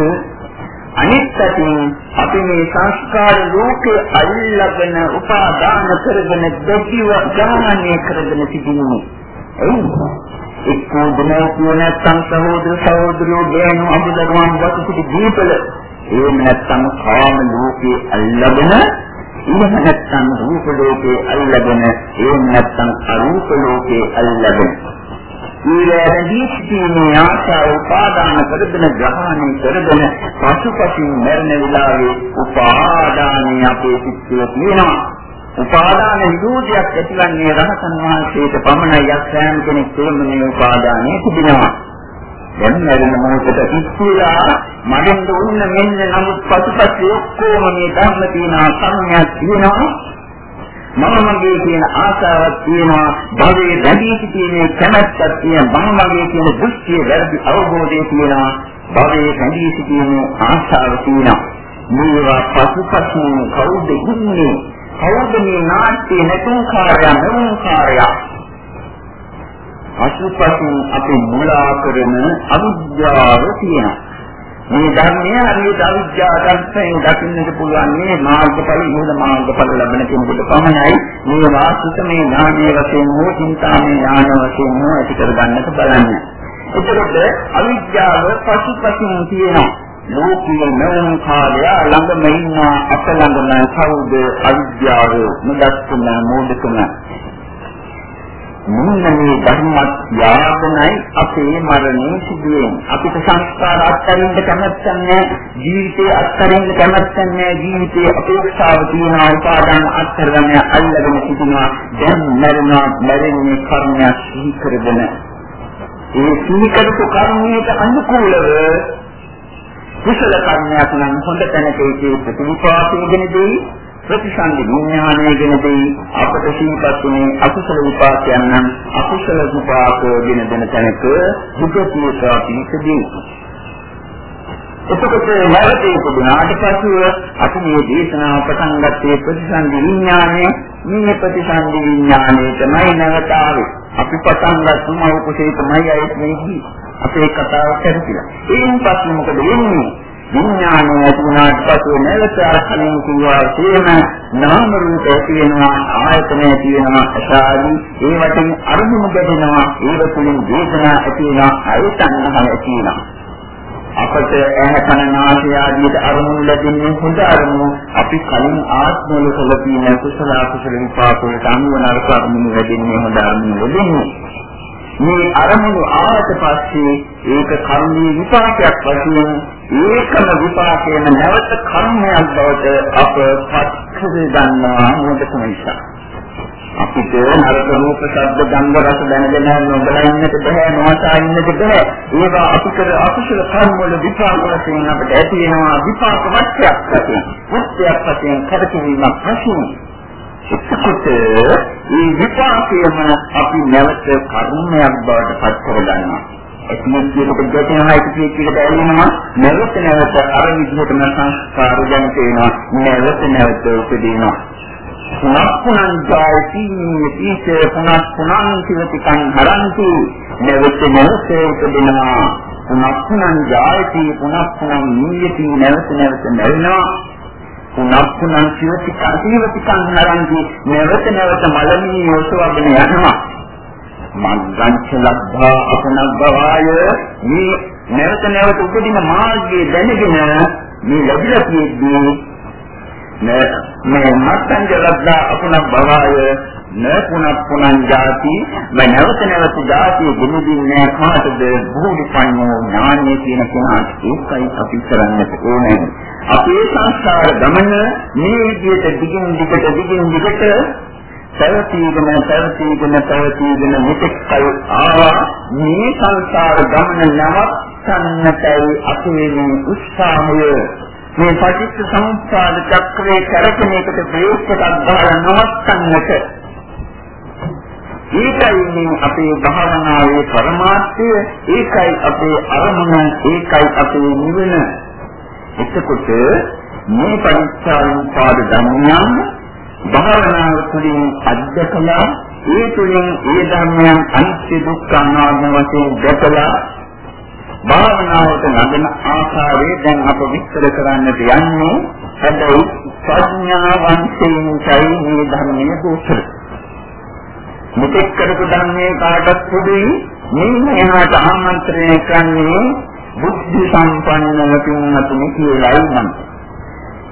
අනිත් පැතින් අපි මේ සංස්කාර ලෝකේ අල්ලගෙන උපාදාන කරගෙන දෙවිව ගාමණය කරගෙන සිටින්නේ. එයි. එක්කෝ දෙමෝපියෝ නැත්නම් සහෝදර සහෝදරියෝ ගෑනු අමුදරුවන් වතුපිටි දීපල. ඒ නැත්නම් කාම ලෝකේ අල්ලගෙන එහෙම නැත්නම් රූප ලෝකේ අල්ලගෙන ඒ නැත්නම් අරූප ලෝකේ අල්ලගෙන. ඊළඟදී සිටිනේ ආශාව උපාදාන කරගෙන ග්‍රහණය කරගෙන පසුපසින් මරණ විලාවේ උපාදානය අපේ සිත්යේ තියෙනවා. උපාදාන විරෝධයක් ඇතිවන්නේ රහතන් වහන්සේට පමණයි යක්ෂයන් කෙනෙක් තේමනේ උපාදානය තිබෙනවා. දැන් මරණ මොහොතට ඉස්සෙල්ලා මගෙන් දුන්න මෙන්න නමුත් පසුපස්සේ ඔක්කොම මේ ධර්ම තියෙන සංඥා තියෙනවා මම මගේ කියන ආශාවක් තියෙනවා භවයේ බැඳී සිටීමේ කැමැත්තක් තියෙනවා මම මගේ කියන දෘෂ්ටිය වැරදි අවබෝධය තියෙනවා භවයේ බැඳී සිටීමේ ආශාව තියෙනවා. මේවා පසුපසින් කවුද ඉන්නේ? කවුද මේ නාට්‍ය නැතුම් කාර්යය නෙවුම් කාර්යය පසුපසින් අපි මුලා කරන අවිද්‍යාව තියෙනවා. මේ ධර්මය හරියට අවිද්‍යාව දර්ශනයෙන් දකින්නට පුළුවන් මේ මාර්ගඵල මූල මාර්ගඵල ලැබෙන කෙනෙකුට පමණයි මේ වාසුත මේ ඥානයේ වශයෙන් හෝ චින්තාමය ඥාන වශයෙන් හෝ ඇති කරගන්නට බලන්න. එතකොට අවිද්‍යාව පසුපසින් තියෙනවා. ලෝකීය නෝන කාර්ය ළඟම ඉන්න අප ළඟම කවුද අවිද්‍යාව මුදස්කම මෝඩකම මෙන්න මේ ධර්මත් යාදනයි අපේ මරණය සිදුවෙන්නේ. අපිට සංස්කාර අත්හරින්න කැමැත්තක් නැහැ. ජීවිතේ අත්හරින්න කැමැත්තක් නැහැ. ජීවිතේ අපේක්ෂාව තියෙනවා උපාදාන අත්හරගෙන අල්ලගෙන සිටිනවා. දැන් මරණ මරණේ කර්මයක් සිහි කරගෙන ඒ සිහි කරපු කර්මයට අනුකූලව කුසල කර්මයක් නම් හොඳ තැනක ඒකේ ප්‍රතිපාදයෙන් දෙයි ප්‍රතිසන්දි විඥානය ගැන දෙයි. අපට සිහිපත් වුණේ අකුසල විපාකයන් නම් අකුසල විපාක ගැන දෙන තැනක දුකතියක පිහිටදී එතකොට නැවතේ පුදුනාට පසුව අපි මේ දේශනාව පටන් ගත්තේ ප්‍රතිසන්දි විඥානය. මේ ප්‍රතිසන්දි විඥානය තමයි නැවත ආවේ. අපි පටන් ගත්තු මව කුසේ තමයි අයිත් මේකී අපේ කතාව කරතිලා ඒන් පස්සේ මොකද වෙන්නේ? විඥානය ඇති වුණාට පසු නැවත අරහණය කියවා තේම නාම රූප තියෙනවා ආයතනය තියෙනවා අසාදී ඒ වටින් අරමුණු ගැටෙනවා ඒක තුළින් වේදනා ඇති වෙනවා ආයතනහය ඇති වෙනවා අපට ඇහැ කන නාසය ආදියට අරමුණු ලැබෙන්නේ හොඳ අරමුණු. අපි කලින් ආත්මවල කළ තියෙන කුසල අකුසල විපාක වලට අනුව නරක අරමුණු ලැබෙන්නේ හොඳ අරමුණු ලැබෙන්නේ. මේ අරමුණු ආවට පස්සේ ඒක කර්මී විපාකයක් වශයෙන් ඒකම විපාකයෙන් නැවත කර්මයක් බවට අප පත් ගන්නවා මොකද නිසා අපිට නරක රූප ශබ්ද ගන්ධ රස දැනගෙන නොබලා ඉන්නට බෑ නොසා ඉන්නට බෑ. ඒවා අපි කර අකුසල කර්ම වල විපාක වශයෙන් අපිට ඇති වෙනවා. විපාක වස්ත්‍යක් වශයෙන් වස්ත්‍යක් වශයෙන් කරකිරීමක් වශයෙන්. එතකොට මේ විපාකයම අපි නැවත කර්මයක් බවට පත් කරගන්නවා. එතනත් කියනකොට ගැටෙනවා එක කීයකට ඇලෙනවා නැවත නැවත අර විදිහටම සංස්කාර ජනිත වෙනවා නැවත නැවත උපදිනවා. පුනක්ුණං ජායති ඊච පුනක්ුණං සිවතිකං හරಂತಿ නැවත නැවත උපදිනවා. පුනක්ුණං ජායති පුනක්ුණං නියති නැවත නැවත නැවෙනවා පුනක්ුණං සිවතිකං සිවතිකං හරಂತಿ නැවත නැවත මලමිනි යොසවගෙන යනවා. මග්ගංච ලබ්ධා අපනබ්බවාය. මේ නැවත නැවත උපදින මාර්ගයේ දැනගෙන මේ ලැබිලා තියෙද්දී මේ මත්තංජ ලබ්ධා අපුණ භවය න පුනක් පුනං ජාති මම නැවත නැවත ජාතිය ගෙනදින්නේ කාටද? භූමිපඤ්ඤෝ ඥානය කියන කෙනාට ඒකයි අපි කරන්නට ඕනේ. අපේ සංස්කාර ගමන මේ විදිහට දිගින් දිගට දිගින් දිගට පැවතීගෙන පැවතීගෙන පැවතීගෙන මෙතෙක් කල් ආවා. මේ සංසාර ගමන නවත්තන්නටයි අපේ මේ උත්සාහය මේ පටිච්ච සමුප්පාද චක්‍රයේ කරකෙන එකට බ්‍රේක් එකක් දාලා නවත්තන්නට ඒකයි මේ අපේ භාවනාවේ පරමාර්ථය ඒකයි අපේ අරමුණ ඒකයි අපේ නිවන එතකොට මේ පරිච්ඡායුපාද ධර්මයන් භාවනාව තුළින් අධ්‍යක්ෂලා ඒ තුළින් ඒ ධර්මයන් අනිත්‍ය දුක්ඛ අනාත්ම වශයෙන් දැකලා භාවනාවට නගන ආකාරය දැන් අප විස්තර කරන්නට යන්නේ හැබැයි ප්‍රඥාවන්තයින්යි මේ ධර්මයේ දෝෂය. මෙතෙක් කරපු ධර්මයේ කාටත් පොදුයි මේ එහාට ආමන්ත්‍රණය කරන්නේ බුද්ධ සම්පන්නව තුන්තුනි කියලායි නම්.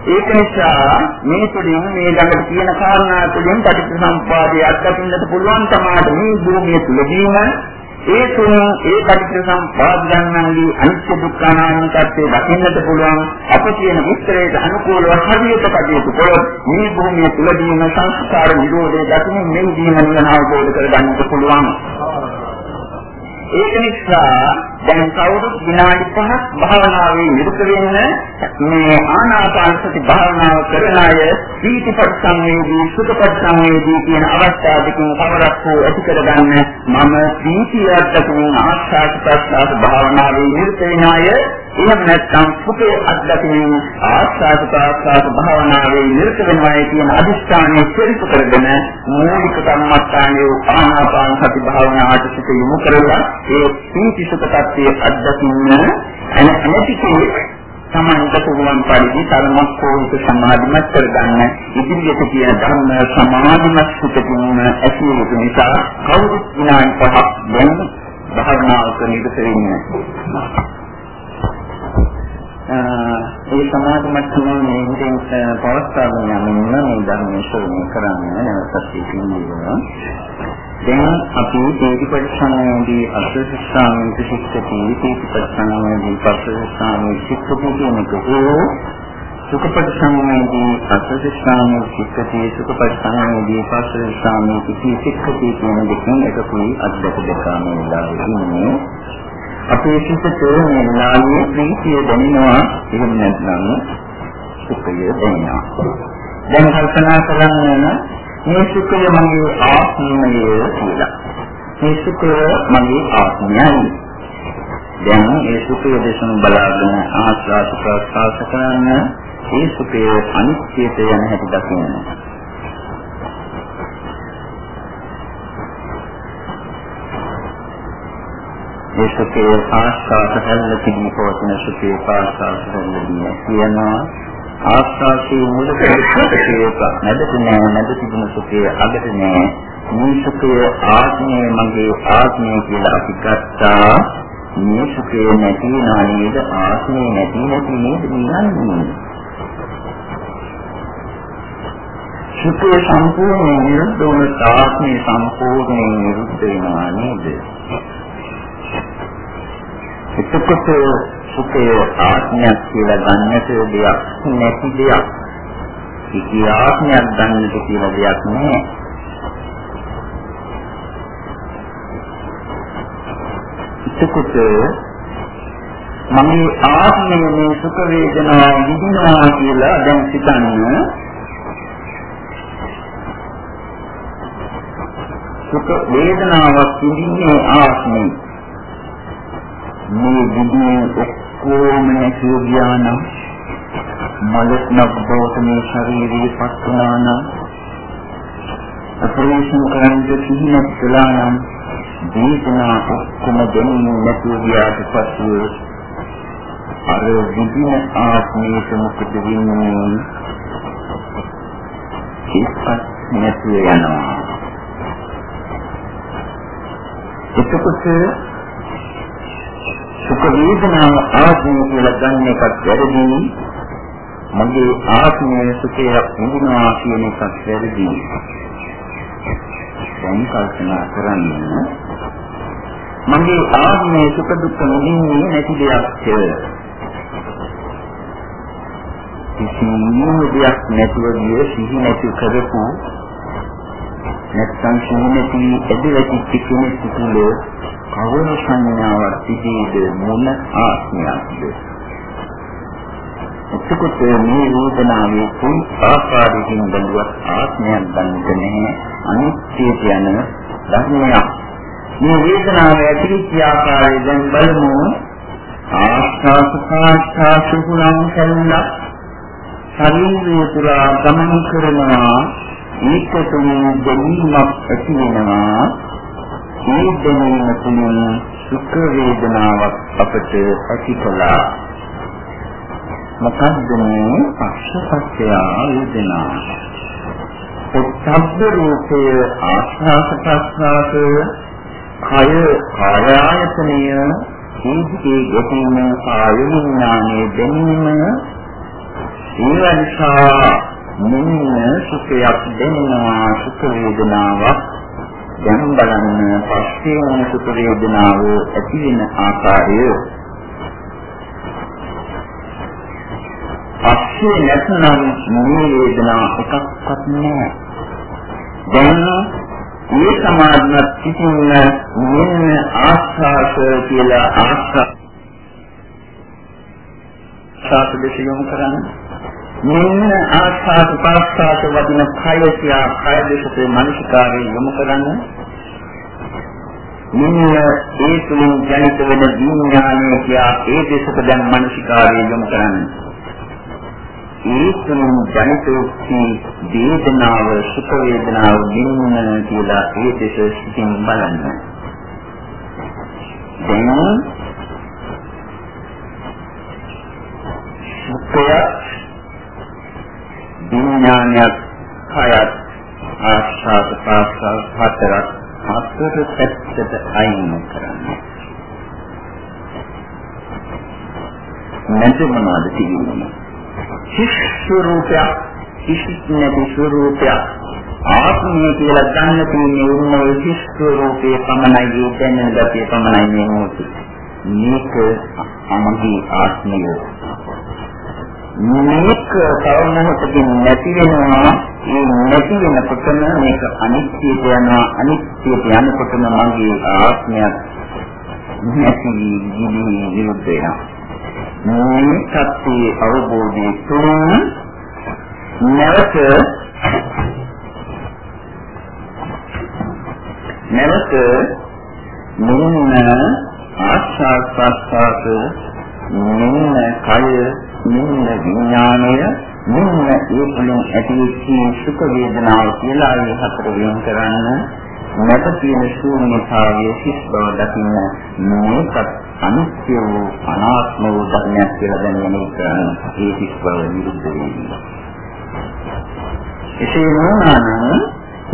ඒක නිසා මේ තුළින් මේ ළඟට කියන කාරණා තුළින් පටිච්චසමුප්පාදය අත්දකින්නට පුළුවන් තමයි මේ භූමිය තුළදීම ඒ තුන ඒ පටිච්ච සම්පාද ගන්නන්ගේ අනිත්‍ය දුක්ඛ අනාත්ම tattve දකින්නට පුළුවන්. අප කියන විස්තරයට අනුකූලව හරියට කටයුතු කළොත් මේ භූමිය තුලදීම සංස්කාර නිරෝධය දකින්න මේ ජීවන අවබෝධ කරගන්නට පුළුවන්. ඒක නිසා දැන් කවුරුත් විනාඩි 5ක් භාවනාවේ නිරත වෙන්න මේ ආනාපාන සති භාවනාව කරන අය සීතිපත් සංවේදී සුඛපත් සංවේදී කියන අවස්ථා දෙකෙන් කවරක් හෝ ඇති කරගන්න මම සීතියක් දක්වන ආස්වාද ප්‍රසආස භාවනාවේ නිරත වෙන අය එහෙම නැත්නම් සුඛේ අත්දැකීම ආස්වාද ප්‍රාසාද භාවනාවේ නිරත වෙනවා කියන අදිස්ථානය පෙරතු කරගෙන මූලික කර්මස්ථානයේ ආනාපාන සති භාවනාවට සිත යොමු කරලා ඒ සීති සුඛ tattve අත්දැකීම එනකෙටි සමානක පුළුවන් පරිදි තරමක් කෝවිත සමාධිමත් කරගන්න ඉදිරියට කියන ධර්ම සමාධිමත් සුඛකින් ඇති වෙන නිසා කවුරුත් විනාඩි පහක් දැන් භාවනාවක නිරත වෙන්නේ ඒ සමාජ මට්ටමේ මේ විදිහට පවස්තාවන යමින් මේ ධර්මයේ ශ්‍රවණය කරන්න නැවතත් කියනවා. දැන් අපි දීටි පරිසංයෝගී අසස්ථානයේ සික්කති දීටි පරිසංයෝගී පස්සස්ථානයේ සික්කති කියනකෝ සුඛපරිසංයෝගී අසස්ථානයේ සික්කති සුඛපරිසංයෝගී පස්සස්ථානයේ සික්කති කියන දෙකෙන් එකකුයි අද්දක දෙකම වෙලා ඉන්නේ. අපේ සිතට මේ නාමයේ ප්‍රීතිය දැනෙනවා එහෙම නැත්නම් සුඛය දැනෙනවා. දැන් කල්පනා කරන්න මේ සුඛය මගේ ආත්මය කියලා. මේ සුඛය මගේ ආත්මයයි. දැන් ඒ සුඛය දේශන බලාගෙන ආස්වාද ප්‍රසආස කරන්න ඒ සුඛය අනිත්‍යයට යන හැටි දකින්න. ඒ සුඛේ ආස්වාද හැල්ලකින් පවතින සුඛේ ආස්වාද හැල්ලකින් කියනවා. ආස්වාදයේ මුලක සුඛේක නැදට නෑ නැද තිබුණු සුඛේ අගට නෑ. මේ සුඛය ආත්මය මගේ ආත්මය කියලා අපි ගත්තා. මේ සුඛේ නැති වෙනා නේද? ආත්මේ නැති නැති නේද නිවන්නේ සුඛේ සම්පූර්ණ නිරුද්ධ වන ආත්මේ සම්පූර්ණ නිරුද්ධ වෙනවා නේද? එතකොට සුඛය ආත්මයක් කියලා ගන්නට දෙයක් නැති දෙයක්. කිසි ආත්මයක් ගන්නට කියලා දෙයක් නැහැ. එතකොට මගේ ආත්මය මේ සුඛ වේදනා විඳිනවා කියලා දැන් හිතන්න. සුඛ වේදනාවක් විඳින්නේ ආත්මය. මේ විදිහේ ඔක්කොම නැති ගියානම් මලක් නබ්බෝත මේ ශරීරයේ පස්සනානම් අපරේෂන් කරන්න කිහිනක් කළා නම් දේශනා ඔක්කොම දෙන්නේ නැතුව ගියාට පස්සේ අර විදින ආත්මයට මොකද වෙන්නේ? ඒකත් නැතුව යනවා. එතකොට සුඛ වේදනාව ආත්මය කියලා ගන්න එකත් වැරදි. මගේ ආත්මයේ සුඛයක් විඳිනවා කියන එකත් වැරදි. දැන් කල්පනා කරන්න මගේ ආත්මයේ සුඛ දුක්ඛ නිදින්නේ නැති දෙයක්ද කිසිම දෙයක් නැතුව ගිය සිහි නැති කරපු නැත්නම් සිහි නැති එදිවෙච්ච කෙනෙක් තුළ කවර සංඥාවක් තිබේද මොන ආත්මයක්ද එතකොට මේ වේදනාවේ කුයි ආකාරයකින් බැලුවත් ආත්මයක් ගන්නට නැහැ. අනිත්‍ය කියන ධර්මයක්. මේ වේදනාව ඇතිවෙච්ච ආකාරය දැන් බලමු. ආස්වාස ප්‍රාස්වාස කුලං කරුණා ශරීරය පුරා ගමන කරනවා ඒකතුම දැනීමක් ඇති වෙනවා. ඒ දැනීම තුළින් සුඛ වේදනාවක් අපට ඇති කළා. මොකද්ද මේ පක්ෂපත්‍ය වේදනා. උත්සබ්බ රූපය ආස්වාස ප්‍රාස්වාසය කය කායායතනය ජීවිතයේ ගැටීම කාය විඥානයේ දැනීම ඊවනිසා මෙන්න සුඛයක් දැනෙනවා සුඛ වේදනාවක්. දැන් බලන්න පස්සේ වන සුඛ වේදනාව ඇති වෙන ආකාරය. පස්සේ නැත්නම් මේ වේදනාව එකක්වත් නැහැ. දැන් මේ සමාධිමත් කිසිම මෙන්න ආස්වාස කියලා ආස්වාස සාපදේශ යොමු කරන්නේ. මෙන්න ආස්වාද පාස්වාද වදින කය කියා කය දෙකේ මානසිකාරය යොමු කරන්නේ මෙන්න ඒ තුලින් ජනිත වෙන විඥානය කියා ඒ දෙසට දැන් මානසිකාරය යොමු කරන්නේ ඒකෙන් ජනිත වූ වේදනාව සුඛ වේදනාව ගින්න කියලා ඒ දෙක සිතින් බලන්න. දැන් සුඛය විඥානයක් හයත් ආස්වාද ප්‍රාස්වාද හතරක් හතර පැත්තට අයින් කරන්නේ. නැත්නම් මොනවද කියන්නේ? හිස් ස්වરૂපයක්, හිස් නැති ස්වરૂපයක්. ආත්මය කියලා ගන්න තියෙන්නේ උන්න ඒ හිස් ස්වરૂපයේ පමණයි ඒ දැනෙන දතිය පමණයි මේ මොහොතේ. මේක අමගේ ආත්මය. මේක තවමහතකින් නැති වෙනවා. ඒ නැති වෙනකොටම මේක අනිත්‍යයට යනවා. අනිත්‍යයට යනකොටම මගේ ආත්මයක් නැති ගිනි විරුද්ධ වෙනවා. මේ සත්‍යයේ අවබෝධය තුළ නැවත නැවත මෙන්න ආස්වාද ප්‍රස්වාස මෙන්න කය මෙන්න විඥානය මෙන්න ඒ තුළින් ඇතිවෙච්ච සුඛ වේදනාව කියලා ඒ හතර වෙන කරන්න නැත තියෙන ශූන්‍යතාවයේ සිත් බව දකින්න මේකත් අනිත්‍ය වූ අනාත්ම වූ ධර්මයක් කියලා දැනගෙන ඉන්න ඒ සිත් බව නිරුද්ධ වෙනවා. එසේ නොවනම්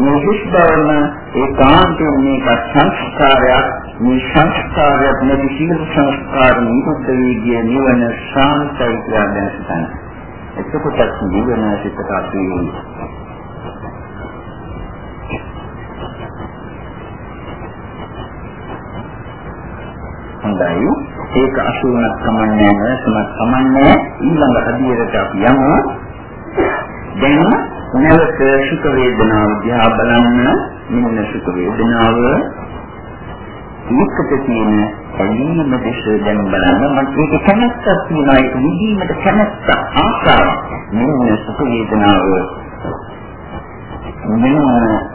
මේ සිත් බවම ඒකාන්තයෙන් මේක සංස්කාරයක් මේ සංස්කාරයක් නැති සියලු සංස්කාර නිරුද්ධ වී ගිය නිවන ශාන්තයි කියලා දැනගන්න. එතකොට නිවන සිතට අසුවේ. හොඳයි. ඒක අසුවනක් කමන්නේ නැහැ, සමත් කමන්නේ ඊළඟ අධියරට අපි යමු. දැන් නැවත සුඛ වේදනාව දිහා බලන්න මෙන්න සුඛ වේදනාව. මුක්කත තියෙන ඇලීම දෙස දැන් බලන්න. මට ඒක කැමැත්තක් තියෙනවා. ඒක නිදීමට කැමැත්ත ආශාවක් මෙන්න සුඛ වේදනාව. මෙන්න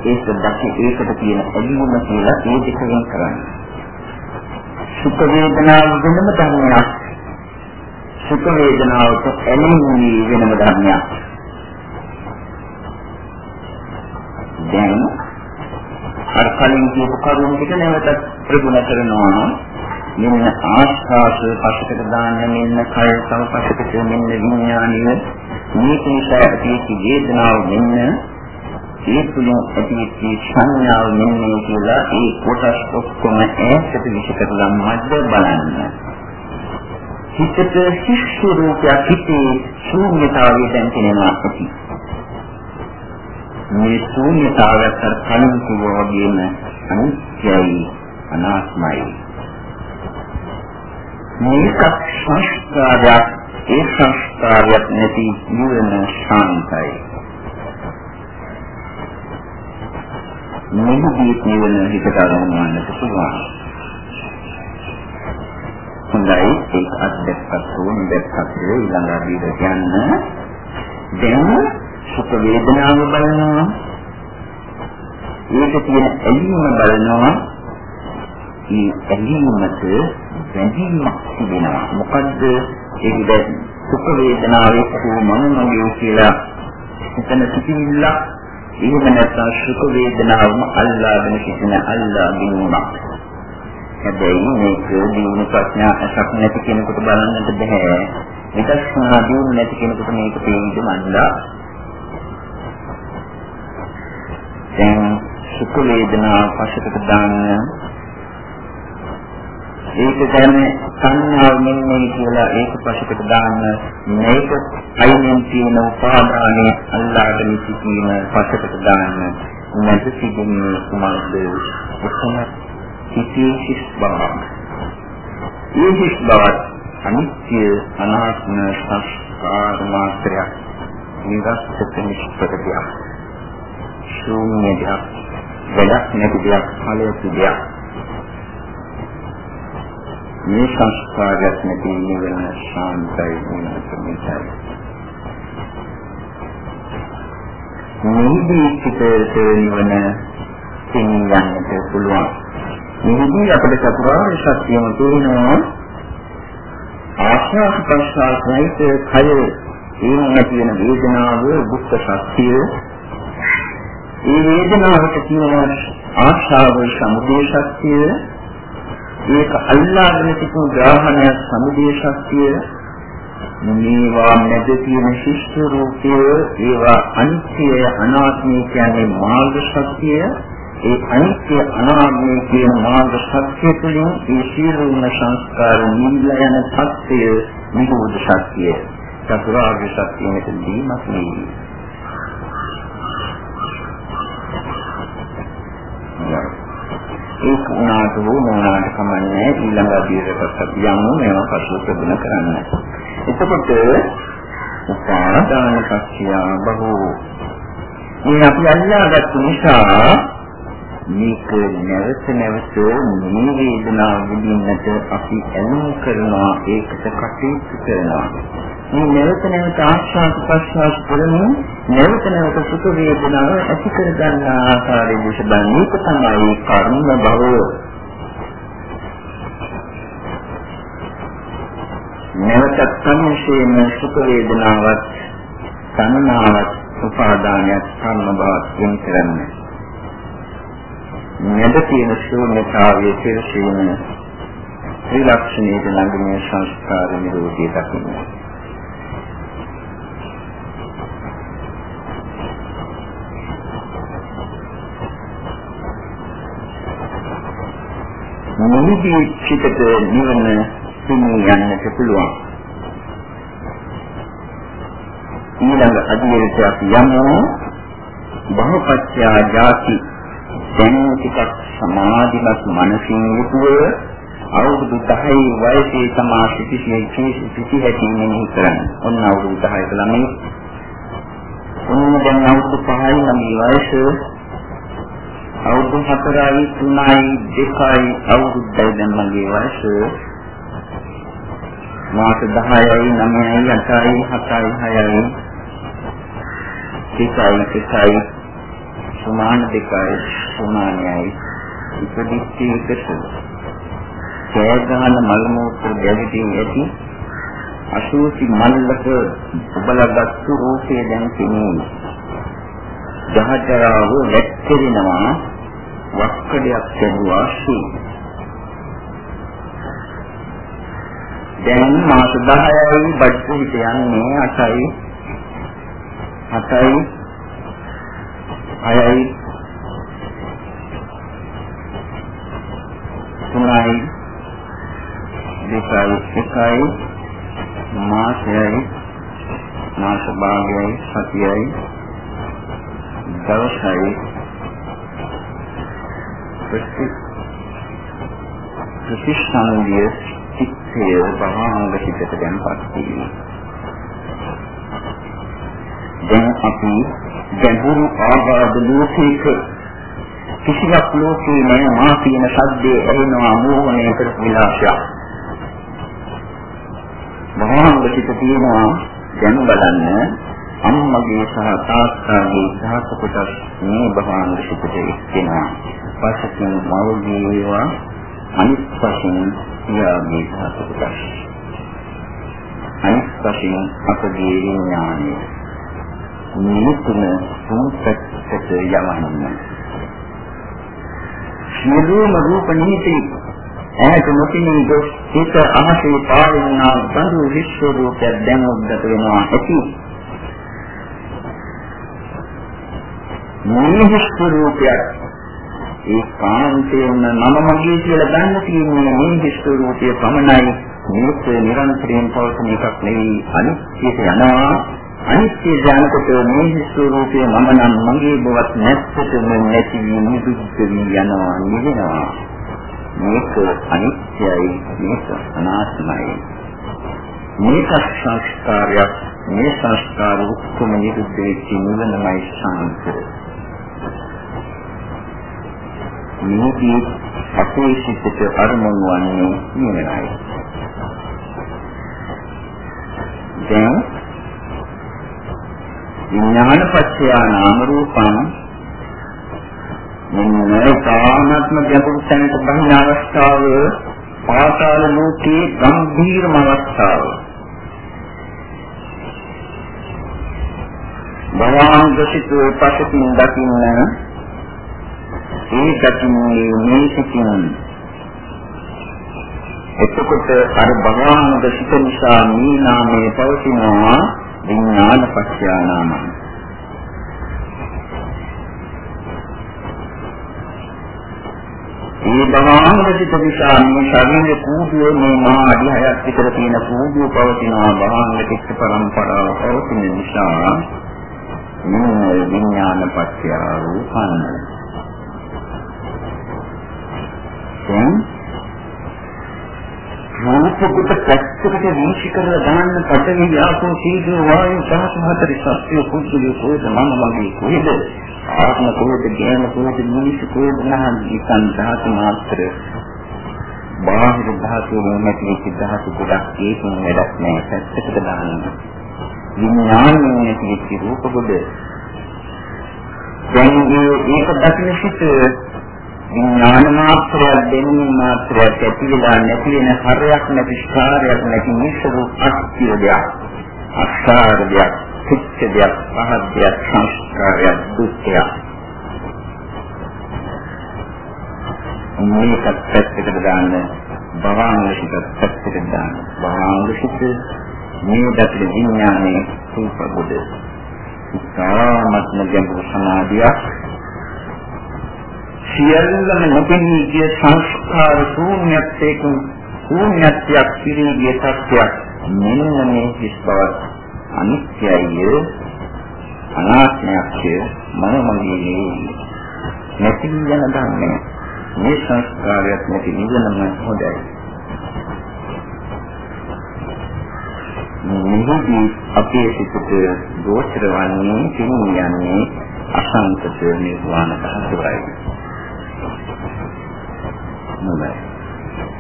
ඒක දැකේ. ඒකට තියෙන ඇලීම කියලා ඒ දෙක වෙන කරන්න. සුඛ වේදනාව වෙනම ධර්මයක්. සුඛ වේදනාවට ඇලීම වෙනම ධර්මයක්. දැන් අර කලින් කියපු කරුණ ටික නැවතත් ප්‍රගුණ කරනවා මෙන්න ආස්වාස පසකට දාන්න මෙන්න කය තව පසකට මෙන්න විඥානිය මේක නිසා ඇති වේදනාව මෙන්න ඒ තුලින් ඇති සංඥාව මෙන්න කියලා ඒ කොටස් ඔක්කොම ඈතට විසිකරලා මැද බලන්න. හිතට ශිෂ්‍ය රූපයක් හිතේ ශූන්‍යතාවය දැන් තේනවා ඇති මේ ශූන්‍යතාවයත් අර කලින් කිව්වා වගේම අනිත්‍යයි අනාත්මයි. මේක සංස්කාරයක් ඒ සංස්කාරයක් නැති නිවන ශාන්තයි. මෙහිදී නිවන හිතට අරමුණන්නට පුළුවන්. හොඳයි ඒක අත්දැක්කත් ඕන දැක්කත් ඊළඟ අදිට යන්න. දැන් සුඛ වේදනාව බලනවා. ඒක තියෙන ඇලීම බලනවා. මේ ඇලීමට වැදීමක් තිබෙනවා. මොකද්ද? ඒක සුඛ වේදනාවේ කොහොමද කියලා එතන සිටින්න එහෙම නැත්නම් සුඛ වේදනාවම අල්ලාගෙන සිටින අල්ලා බිනුමක්. හැබැයි මේක දිනු ප්‍රඥා අසක් නැති කෙනෙකුට බලන්නට බෑ. විදර්ශනා දිනු නැති කෙනෙකුට මේක තේින්න මන්දා. දැන් සුඛ වේදනා පසකට දාන්න. ඒක දැන සංඥාව මෙන්නේ කියලා ඒක පසකට දාන්න. මේක අයිනෙන් තියෙන උපාදානයේ අල්ලාගෙන සිටීම පසකට දාන්න. නැති සිටින්නේ කුමක්ද? ඔක්කොම සිටීසිස් බව ඒ හිස් බවත් අනිත්‍ය අනාත්ම සංස්කාර මාත්‍රයක් නිරස්ත නිෂ්ප්‍රතියක් ශූන්‍ය දෙයක්, වැඩක් නැති දෙයක්, ඵලයක් දෙයක්. මේ සංස්කාරයක් නැති නිවන ශාන්තයි නිවනයි. නිදී පිටේට නිවන සිංහයන්ට පුළුවන්. නිදී අපිට චතුරාර්ය සත්‍යම තේරෙනවා ආශ්වාස ප්‍රශ්වාසයිත කය ඒ නැති වෙන වේදනාව දුක්ඛ සත්‍යය ඒ වේදනාවට කියන ආශාව සමුදේ ශක්තිය ඒක අල්ලාගෙන සිටින ග්‍රහණය සමුදේ ශක්තිය මේවා මැද තියෙන ශිෂ්ට රූපය ඒවා අනිත්‍ය අනාත්මය කියන්නේ මාර්ග ශක්තිය. ඒ අනිත්‍ය අනාත්මය කියන මාර්ග ශක්තිය තුළින් ඒ සියලුම සංස්කාර නිවිලා යන සත්‍යය නිරෝධ ශක්තිය. චතුරාර්ය සත්‍යය මෙතනදී මත නෙවෙයි ඒක උනාට හෝ නොනාට කමන්නේ ඊළඟ අධීරකට අපි යමු. මේවා පසු ප්‍රගුණ කරන්න. එතකොට උපාදාන පක්ෂය බහුව මේ අපි අල්ලාගත් නිසා මේක නැවත නැවත මේ වේදනාව විඳින්නට අපි ඇලුම් කරනවා. ඒකට කටයුතු කරනවා. මේ නැවත නැවත ආශාස ප්‍රසවාස කරමින් නැවත නැවත සුඛ වේදනාව ඇති කර ගන්න ආකාරයේ විශ බලන්නේක තමයි කර්ම භවය නැවත සම්ශේම සුඛ වේදනාවත් සංනාවත් උපාදානයක් කර්ම භවත් වෙන කරන්නේ. නැද තියෙන ශූන්‍යතාවයේ සිරසීම ත්‍රිලක්ෂණයේ ළඟම සංස්කාර නිරෝධය දක්වනවා නිදි චිතට නිවන හිමි යන්නට පුළුවන්. ඊළඟ අධිවේශයක් යමු බහපත්‍යා ජාති දැන් ටිකක් සමාධිමත් මනසින් යුතුව අවුරුදු 10 වයසේ තමා සිටියේ සිටි හැටි මෙහි කරන්නේ. ඔන්න අවුරුදු 10 ළමයි. ඔන්න දැන් අවුරුදු 5යි ළමයි වයස. අවුරුදු 4යි 3යි 2යි අවුරුද්දයි දැන් මගේ වයස. මාස 10යි 9යි 8යි 7යි 6යි 1යි 1යි සමාන දෙකයි සමානයි ඉපදිච්ච එකසල කෑ ගහන මල මූත්‍ර ගැවිදී ඇති අසූචි මල්ලක ඔබලගත්තු රූපේ දැන් පෙනේ. ජහජරාව වැක්කිරෙනවා වක්කඩයක් ලැබුවා සී. දැන් මාස 10යි බඩු හිත යන්නේ 8යි 7යි 6යි 3යි දෙකයි. එකයි. මාසයයි. මාස භාගයයි. සතියයි. දවසයි ප්‍රතිස්ථානීය චිත්තය භාංග හිතට දැන්පත් වීම. දැන් අපි ගැඹුරු ආගාධ ලෝකයක කිසිවක් ලෝකේ නැහැ මා කියන සද්දේ ඇහෙනවා මෝහණය කරපු විලාසයක්. මහාංගසිත තියෙනවා දැන් බලන්න අම්මගේ සහ තාත්තාගේ සහස කොටස් මේ භවංගසිතට එක්කෙනා. පස්සකින් මවගේ වේවා අනිත් පස්සෙන් පියාගේ සහස කොටස්. අනිත් පස්සෙන් අපගේ විඥානය මේ තුන තුන්පැත්තට යවන්න. සියලුම රූප නීති ඈත නොපෙනී ගොස් හිත අහසේ පාවෙනා බඳු විශ්ව රූපයක් දැන් උද්ගත වෙනවා. ඇති. මේ විශ්ව රූපයක් ඒ කාන්තේම මම මගේ කියලා ගන්න තියෙන්නේ මේ විශ්ව රූපය පමණයි. මේක නිරන්තරයෙන් පවතින එකක් නෙවෙයි අනිත්‍යයට යනවා. අනිත්‍ය ඥානකොට මේ විශ්ව රූපය මම නම් මගේ බවත් නැත්තටම නැති වී නිදුක් වී යනවා නිවෙනවා. මේක අනිත්‍යයි මේක අනාත්මයි මේක සංස්කාරයක් මේ සංස්කාර උත්තුම නිරුද්ධ වෙච්ච නිවනමයි සාන්තය මේකී අපේ සිතට අරමුණු වන්නේ නිවනයි දැන් විඥානපත්‍ය නාම රූපං මෙන්න කාමත්ම ගැඹුරු තැනට බහින අවස්ථාව පාතාල ලෝකයේ ගම්භීරම අවස්ථාව. භවංගසිත පසකින් දකින්න ඒ දකින්නේ මේ සිතින් එතකොට අර භවංගසිත නිසා මේ නාමයේ පවතිනවා විඥාන පත්‍ය නාමයි. මේ බාහිර නිසා මේ ශරීර කූඩුවේ මේ මහා අධ්‍යයයක් විතර තියෙන කූඩුව පවතිනවා බාහිර චිත්ත පරම්පරාව පවතින නිසා මේ විඥාන පත්‍ය රූපං දැන් රූප කොට පැත්තකට වීසි කරලා දාන්න පටවි ආපෝ සීඝ්‍ර වායු සහස හතර සත්‍ය කුද්දුලේ කොහෙද? මම මගේ කොහෙද? ආත්ම කෝද ඥාන කෝද මිනිස් කෝද නම් ඉකන් ධාතු මාත්‍ර. බාහිර ධාතු වලට සිද්ධාතු ගොඩක් ඒකෙන් වැඩක් නෑ. පැත්තකට දාන්න. විඥානයේ තියෙච්ච රූප කොට දැන් මේක දකින්න සිට විඥාන මාත්‍රයක් දෙන්නේ මාත්‍රයක් ඇතිලා නැති වෙන හරයක් නැති ස්කාරයක් නැති නිසරු අස්තියයක් අස්කාරයක් සිච්ඡදයක් පහදයක් සංස්කාරයක් දුක්ඛයක්. මේක පැත්තකට දාන්න භවංගසිත පැත්තකට දාන්න. භවංගසිත මේ දතර විඥානයේ රූප බුද සාමත්ම ගැඹුරු සමාධියක්. සියල්ලම නොපෙනී ගිය සංස්කාර ශූන්‍යත්වයකින් ශූන්‍යත්වයක් පිරී ගිය සත්‍යයක් මෙන්න මේ හිස් බව අනිත්‍යය අනාත්මයක්ය මනෝමය නැති යන ධර්මය. මේ සංස්කාරයක් නැති නිවනම හොඳයි. මෙහිදී අපේ සිතට ගෝචර වන්නේ කියන්නේ අසංකත නිර්වාණ ධාතුවයි. නෑ.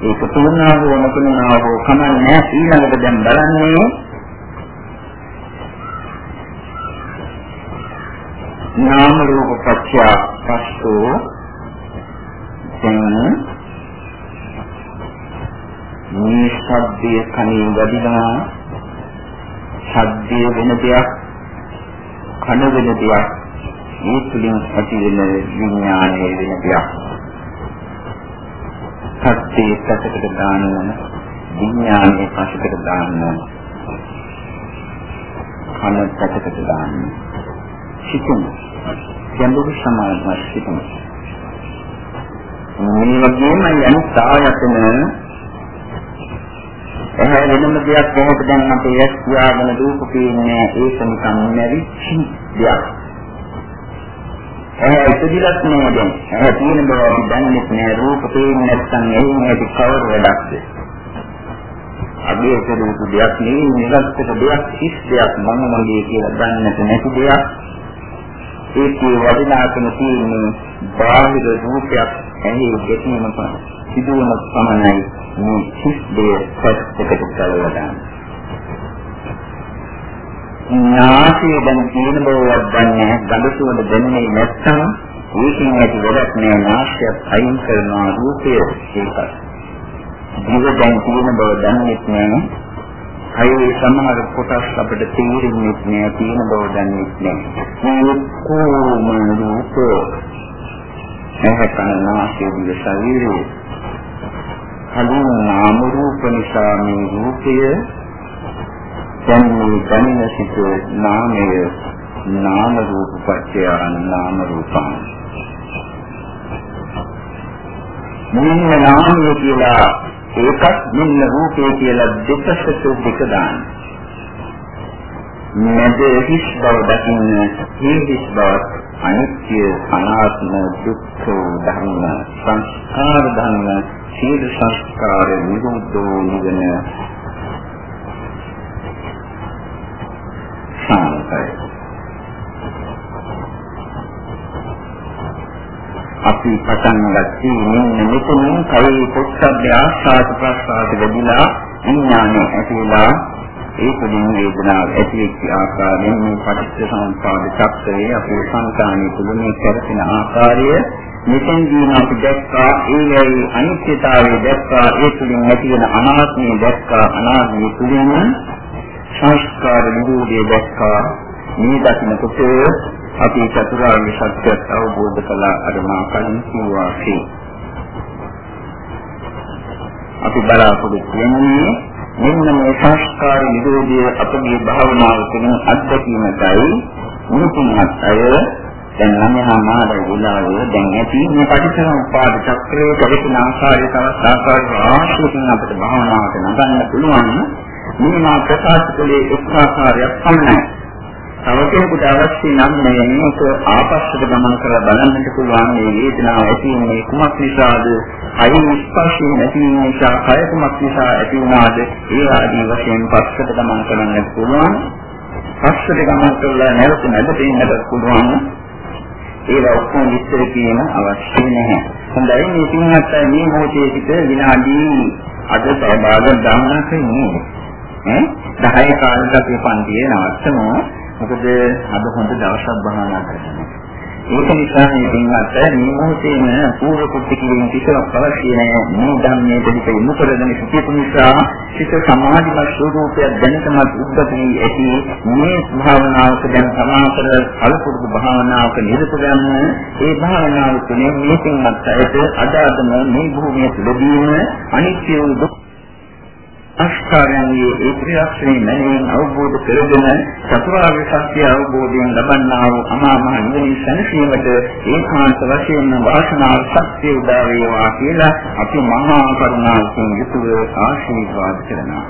ඒක තුන්නා හෝ නොතුන්නා හෝ කමන්නේ ඊළඟට දැන් බලන්නේ නාම රූප පත්‍ය පස්සෝ. දැන් මේ ශබ්දයේ කණේ වදිනවා ශබ්දයේ වෙන දෙයක් කන වෙන දෙයක් මේ තුලින් ඇති වෙන විඥානයේ වෙන දෙයක්. සත්‍යයේ පැත්තකට දාන්න විඥානයේ පැත්තකට දාන්න කන පැත්තකට දාන්න සිතුම්. ගැඹුරු සමාධියක් සිතුම්. මේ වගේම යන සායතන එහෙම වෙනම දෙයක් කොහොමද දැන් අපේ ඇස් තියාගෙන රූප පේන්නේ ඒක නිකන් නැරිච්ච දෙයක්. ඒ ඉතිරිලක් නෑ දැන්. ඒ තියෙන බව අපි දන්නේ නැහැ රූප පේන්නේ නැත්නම් එහි නැති කවර වැඩක්ද? අභියක රූප දෙයක් නෙවෙයි නිරස්තක දෙයක් හිස් දෙයක් මම මගේ කියලා දන්නට නැති දෙයක්. ඒකේ වටිනාකම තියෙන්නේ බාහිර රූපයක් ඇහි ගැටීම සිදුවන පමණයි මේ සිත් දෙය සත්‍යකට කලවලා දාන්න. නාසය දැන් තියෙන බවවත් දන්නේ ගඳ සුවඳ දැනෙන්නේ නැත්නම් ඒකෙන් ඇති වැඩක් නෑ නාසයත් අයින් කරනවා රූපය ඒකත්. ජීව දැන් තියෙන බව දන්නේ නැහැ. අයි සමහර කොටස් අපිට තේරෙන්නේ නැහැ තියෙන බව දන්නේ නැහැ. මේ කොහොම රූප එහෙකන නාසය දිව ශරීරය කලින් නාම රූප නිසා මේ රූපය දැන් මේ දැනෙන සිට නාමය නාම රූප පත්‍ය නාම රූපං මෙන්න නාමය කියලා ඒකත් මෙන්න රූපය කියලා දෙකකට දෙක දාන්න. මෙද හිස් බව දකින්න මේ හිස් බව අනිත්‍ය අනාත්ම දුක්ඛ ධර්ම සංස්කාර ධර්ම සීල සංස්කාර නිරෝධෝ නිවන සාන්තයි අපි පටන් ගත්තේ මෙන්න මෙතනින් කයි පොත්සබ්ද ආස්වාද ප්‍රසආද වෙදිලා විඥානය ඇතිලා ඒ තුළින් වේදනාව ඇතිවෙච්ච ආකාරයෙන් මේ පටිච්ච සමුප්පාද චක්‍රයේ අපේ සංකාණී තුළ මේ කරසින ආකාරය මෙතෙන්දී අපි දැක්කා ඒයි අනිත්‍යතාවය දැක්කා ඒ තුළින් ඇති වෙන අනාත්මය දැක්කා අනාත්මය තුළින් සංස්කාර නිරෝධය දැක්කා. මේ දකින්නකොට අපි චතුරාර්ය සත්‍යය අවබෝධ කළා. අර මා කලින් කිව්වා අපි බලාපොරොත්තු වෙන්නේ මෙන්න මේ සංස්කාර නිරෝධය අපගේ භාවනාව තුළින් අත්දැකීමයි මුතුන්වත් අය දැන් ළමයා මාද විලාවය දැන් ඇති මේ පටිච්චසමුප්පාද චක්‍රයේ කවිතන ආකාරය තවත් ආකාර රාශියකින් අපිට භාවනාවට නගන්න පුළුවන්. මේ මා ප්‍රකාශ කළේ එක් ආකාරයක් පමණයි තව කෙනෙකුට අවශ්‍ය නම් මේක ආපස්සට ගමන් කරලා බලන්නට පුළුවන් මේ වේදනාව ඇති වෙන්නේ කුමක් නිසාද? අයින් ස්පර්ශය නැති වීම නිසා, කය කුමක් නිසා ඇති වුණාද? ඒ ආදී වශයෙන් පස්සට ගමන් කරන්නට පුළුවන්. පස්සට ගමන් කරලා නැවත නැදට ඉන්නට පුළුවන්. ඒක ඔක්කොම විස්තර කියන අවශ්‍ය නැහැ. හොඳයි මේ තුන්වත් මේ මොහොතේ සිට විනාඩි අද සහභාගී ගන්නක ඉන්නේ. ඈ 10 කාලෙට අපි පන්තියේ නවත්තමු. මොකද අද හොඳ දවසක් භාවනා කරනවා. ඒක නිසා මේ දිනවල මේ මොහොතේම පූර්ව කුටි කිරීම කිසිවක් අවශ්‍ය නැහැ. මේ ධර්මයේ දෙහිත යොමු කරගෙන සිටිපු නිසා සිත සමාධිමත් ස්වરૂපයක් දැනටමත් උද්ගතී ඇති මේ භාවනාවක දැන් සමාතර අලුපුරුදු භාවනාවක නිරත ගන්න ඒ භාවනාව තුළින් මේකින්වත් ඇයට අදාතම මේ භූමිය තුළදීම අනිත්‍ය දුක් අෂ්ටාරයන්ගේ ඒ ත්‍රිලක්ෂණය මැනවින් අවබෝධ කරගෙන චතුරාර්ය සත්‍ය අවබෝධයෙන් ලබන්නා වූ අමා මහ නිවන සැනසීමට ඒකාන්ත වශයෙන්ම වාසනාව ශක්තිය උදා වේවා කියලා අපි මහා කරුණාවෙන් යුතුව ආශිර්වාද කරනවා.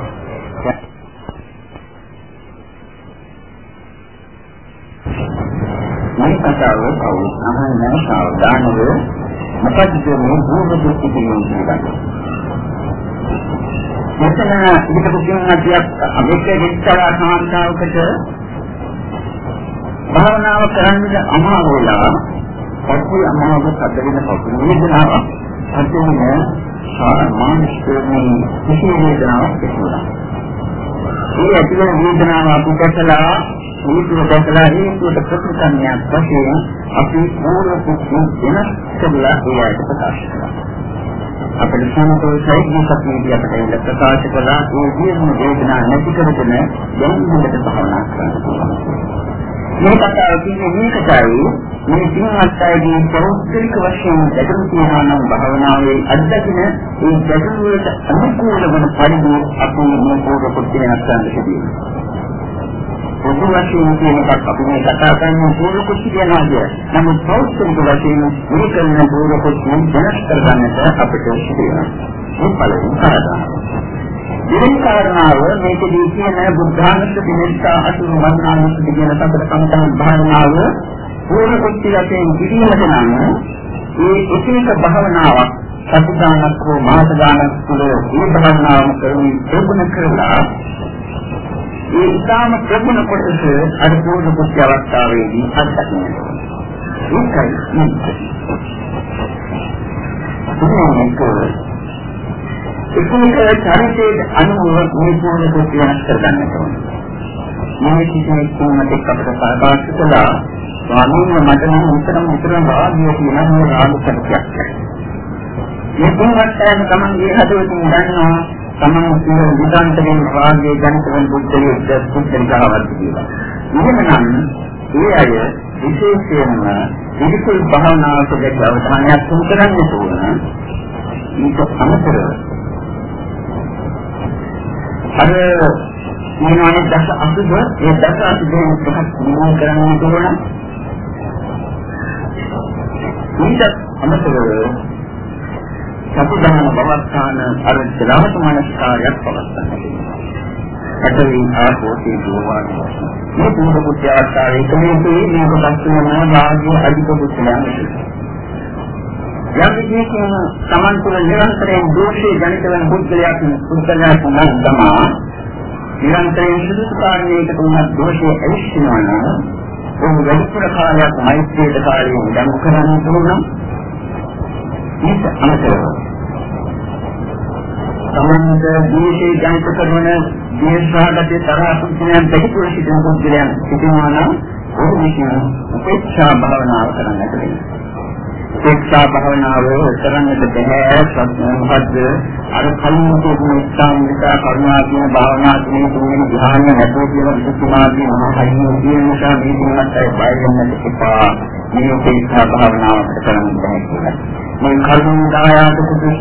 මේ කතාව කවුරුත් අහන්නේ සාවධානව මොකද මේ භූත දුක්ඛ කියන්නේ මෙතන ඉදිරියට කියනවාක් අපේ විස්තර සමාන්තාවකට භාවනාව කරන්නේ අමාරු වෙලා පොඩි අමාරු සැදෙන පොඩි වේදනාවක් අදිනේ මානසිකමේ කිසි වේදනාවක් තිබුණා. ඒ ඇතිවන වේදනාව අපි දැකලා හේතුව දැකලා හේතුවට ප්‍රතිසන්නියක් වශයෙන් අපි පූර්ව කුසු වෙනස් කළා ඒකට ප්‍රකාශ කළා. අපිට සම්පූර්ණයි මේකත් අපිට ඉන්න ප්‍රකාශ කළා ඒ විදිහම වේදනා නැති කරගෙන දැන් හොඳට භාවනා කරන්න. මේ කතාව කියන්නේ මේකටයි මේ සිංහත් අයගේ පෞද්ගලික වශයෙන් දැකලා තියෙනවා නම් භාවනාවේ අත්දකින ඒ දැකීම වලට අනුකූල වන පරිදි අපි මේ පොත පොත් වෙනස් කරන්න සිදුවේ. පොදු වශයෙන් කියන එකක් අපි මේ කතා කරන්නේ පූර්ව කුෂ්ඨ කියනවා කිය. නමුත් පෞද්ගලික වශයෙන් මේ කරන පූර්ව කුෂ්ඨ වෙනස් කරගන්නට අපිට සිදුවෙනවා. මේ පළවෙනි කාරණාව. දෙවෙනි කාරණාව මේකදී කියන බුද්ධානුස්සති මෙත්තා අසුරු මන්නානුස්සති කියන සතර කමතන භාවනාව පූර්ව කුෂ්ඨ වශයෙන් පිළිවෙලට නම් ඒ එක එක භාවනාවක් සතිදානක් හෝ මාස දානක් තුළ මේ භාවනාවම කරමින් ප්‍රගුණ කරලා ඒ ඉතාම ප්‍රගුණ කොටස අර පූර්ණ කුෂ්‍ය අවස්ථාවේදී අත්දකින්න. ඒකයි මේක. ඒකේ චරිතයේ අනුව මේ පූර්ණ කුෂ්‍ය වෙනස් කරගන්නට ඕනේ. මේ කිසිම කෙනෙකුට අපිට සාකච්ඡා කළා ස්වාමීන් මට නම් විතරම විතරම රාගය කියන මේ රාග සත්‍යයක්. මේ තුන්වටම තමන්ගේ හදවතින් ගන්නවා තමන් කියන විදාන්තයෙන් වාගේ ජනිතවන් බුද්ධිය පුද්ගලිකාවක් කියලා. එහෙමනම් ඒ අය විශේෂයෙන්ම විවිධ භාවනාවක දැක අවධානයක් යොමු කරන්න ඕන. ඊට අමතරව අර මොනවානේ දස අසුබ ඒ දස අසුබෙන් එකක් නිමා කරන්න ඕන. ඊට අමතරව සතුදාන බවස්ථාන අර ශ්‍රාවක මනස්කාරයක් පවත්වන්න. අතරින් ආපෝතේ දෝවාන. මේ පූර්ව පුත්‍ය අවස්ථාවේ කමේදී මේක පස්සෙම භාග්‍ය අධික පුත්‍රයන්. යම් විදිහකින් Taman තුළ නිරන්තරයෙන් දෝෂේ ජනිත වන බුද්ධලයක් බුද්ධලයක් නම් තමා නිරන්තරයෙන් සුදුසු කාරණයකට උනත් දෝෂයේ ඇවිස්සෙනවා නම් ඔහු වැඩිපුර කාලයක් මෛත්‍රියට කාලයෙන් දම් කරන්න ඕන ඊට අමතරව සමන්ද දීශේ ජනිත කරන දේශාගතේ තරහ පුද්ගලයන් දෙහිපුර සිටින පුද්ගලයන් සිටිනවා නම් ඔහු විසින් උපේක්ෂා භාවනාව කරන්නට වෙනවා. උපේක්ෂා භාවනාව කරන්නට බැහැ සත්‍යමහද්ද අර කලින් කියන ස්ථානික කරුණා කියන භාවනා කියන තුන්වෙනි ධ්‍යාන නැතෝ කියන විසුමාදී මහයින් කියන නිසා මේ දිනකට බය වෙන්නට එපා. මේ උපේක්ෂා භාවනාව කරන්න බැහැ කියලා. මේ කර්ම දායාද කුසීන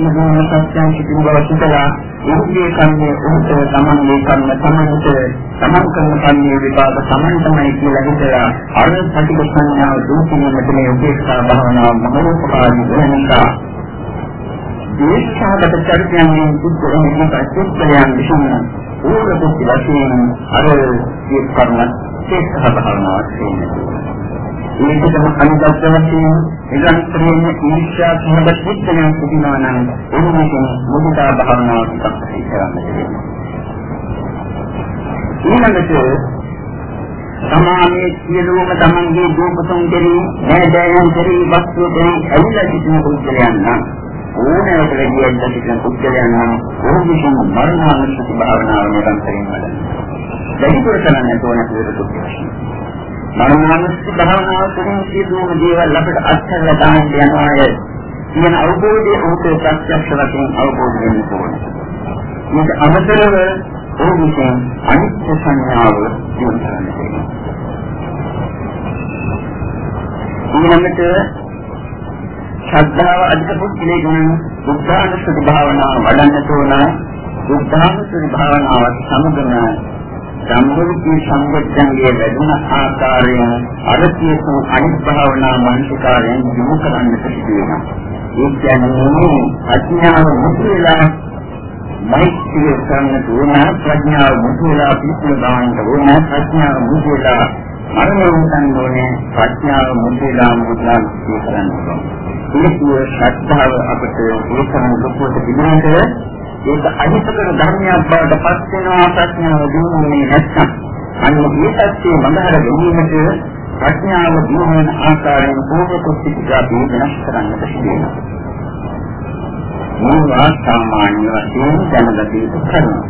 සත්‍යයන් සිටින බව සිතලා උන්ගේ කන්නේ උන්ට තමන්ගේ කර්ම තමන්ට තමන් කරන කන්නේ විපාක තමන් තමයි කියලා හිතලා අර ප්‍රතික සංඥාව දුකිනීමට මේ උපේක්ෂා භාවනාව මහෝපකාරී වෙන නිසා. දේශාගත චරිතයන් බුද්ධ එකට විශ්වයන් විශ්වයන් ඕක දුක් වශයෙන් අර මේ කර්ම ඒකහ භාවනාවක් වෙන්නේ මේකම අනිත්‍ය වශයෙන් නිරන්තරයෙන් ඊර්ෂ්‍යා සහගත චිත්තයන් සිටිනවා නම් එන්නකින් මුදිතා භාවනාව පිටපත් කරන්න. ඊළඟට සමාමයේ සියලුම තමන්ගේ දෝපසොන් කෙරෙහි නෑදෑයන් කෙරෙහි වස්තු කෙරෙහි ඇවිල්ලා සිටින පුද්ගලයන් නම් ඕනෑවට වැඩියෙන් සිටින පුද්ගලයන් නම් ඕන විසින් මරණානුස්සති භාවනාව නිරන්තරයෙන් වඩන. වැඩිපුර කරන්න ඕන කියලා දුක්ඛ මනෝමනස්ක භාවනාව තුළින් සිදුවන දේවල් අපිට අත්හැරලා දාන්න යනවා කියන අවබෝධය උන්ට ප්‍රත්‍යක්ෂ වශයෙන් අවබෝධ වෙන්න ඕනේ. මේක අමතරව ඕනිසෙන් අනිත්‍ය සංඥාව දිනු කරන්න ඊළඟට ශ්‍රද්ධාව අධික පුද්ගලයන් බුද්ධානුස්සති භාවනාව වඩන්නට ඕන. බුද්ධානුස්සති භාවනාවත් සමගම සම්මුති සම්බුද්ධංගයේ වැඩිම ආකාරයෙන් අරතියසු අනිත් භාවනා මානසිකාරයෙන් යොමු කරන්නට සිදුවෙනවා. ඒ කියන්නේ අඥාන මුතුලා මෛත්‍රිය කරන්නට ඕන ප්‍රඥාව මුතුලා පිළිතුරු දාන්නට ඕන ප්‍රඥාව මුතුලා මරණයන් ඕනේ ප්‍රඥාව මුතුලා මුතුලා කරන්න ඕන. ඒකේ ශ්‍රද්ධාව අපට ඒකම ලොකුවට පිළිගන්නට ඒක අහිතකර ධර්මයක් බවට පත් වෙනවා ප්‍රඥාව දිනුනේ නැත්නම් අන්න මේ සත්‍යය මඟහර ගැනීමට ප්‍රඥාව දිනුන ආකාරයෙන් පොදු කුස්තිකා වෙනස් කරන්නට සිදුවෙනවා. මේවා සාමාන්‍ය වශයෙන් දැනගත යුතු කරුණු.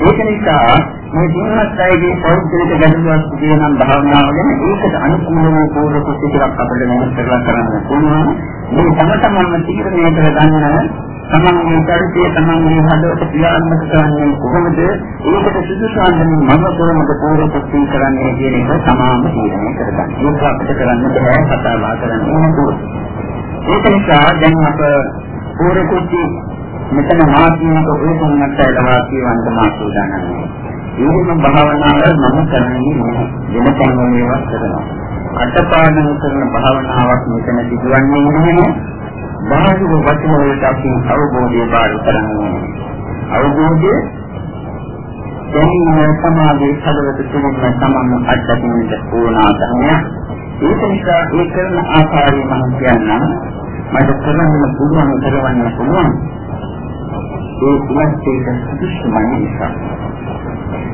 ඒක නිසා මේ දිනවත් අයගේ පෞද්ගලික ගැටලුවක් කියනම් භාවනාව ගැන ඒකට අනුකූල වූ පූර්ව කුස්තිකක් අපිට මෙහෙම කරලා කරන්න පුළුවන්. මේ තම තමන්ම තීරණය කර ගන්න තමන්ගේ චරිතය තමන්ගේ හදවත ක්‍රියාත්මක කරන්නේ කොහොමද? ඒකට සුදුසු අන්දමින් මම කොහොමද පූර්ව කුස්තික කරන්නේ කියන එක තමාම තීරණය කරගන්න. ඒක අපිට කරන්න බෑ කතා බහ කරන්න ඕනේ. ඒක නිසා දැන් අප පූර්ව කුටි මෙතන මාත්‍මික උපසන්නට ලබා කියවන්න මා සූදානම් වෙනවා. භාවනාව මම කරන්නේ වෙන තැන් වලවත් කරනවා. අටපාඩම් කරන භාවනාවක් මෙතන සිදුවන්නේ නැහැ. බාහිර වචන වලට අපි අවබෝධය බාර කරන්නේ. අවබෝධය දැනීම සමාධිය සදවත තුළින්ම තමන්ම අත්දැකීමට ඕන ආකාරයක්. ඒක නිසා ඒ කරන ආකාරය මම කියන්නම්. මට කරන්න පුළුවන් කරවන්න පුළුවන් ඒ ඉලක්කයට සුදුසුමයි නිසා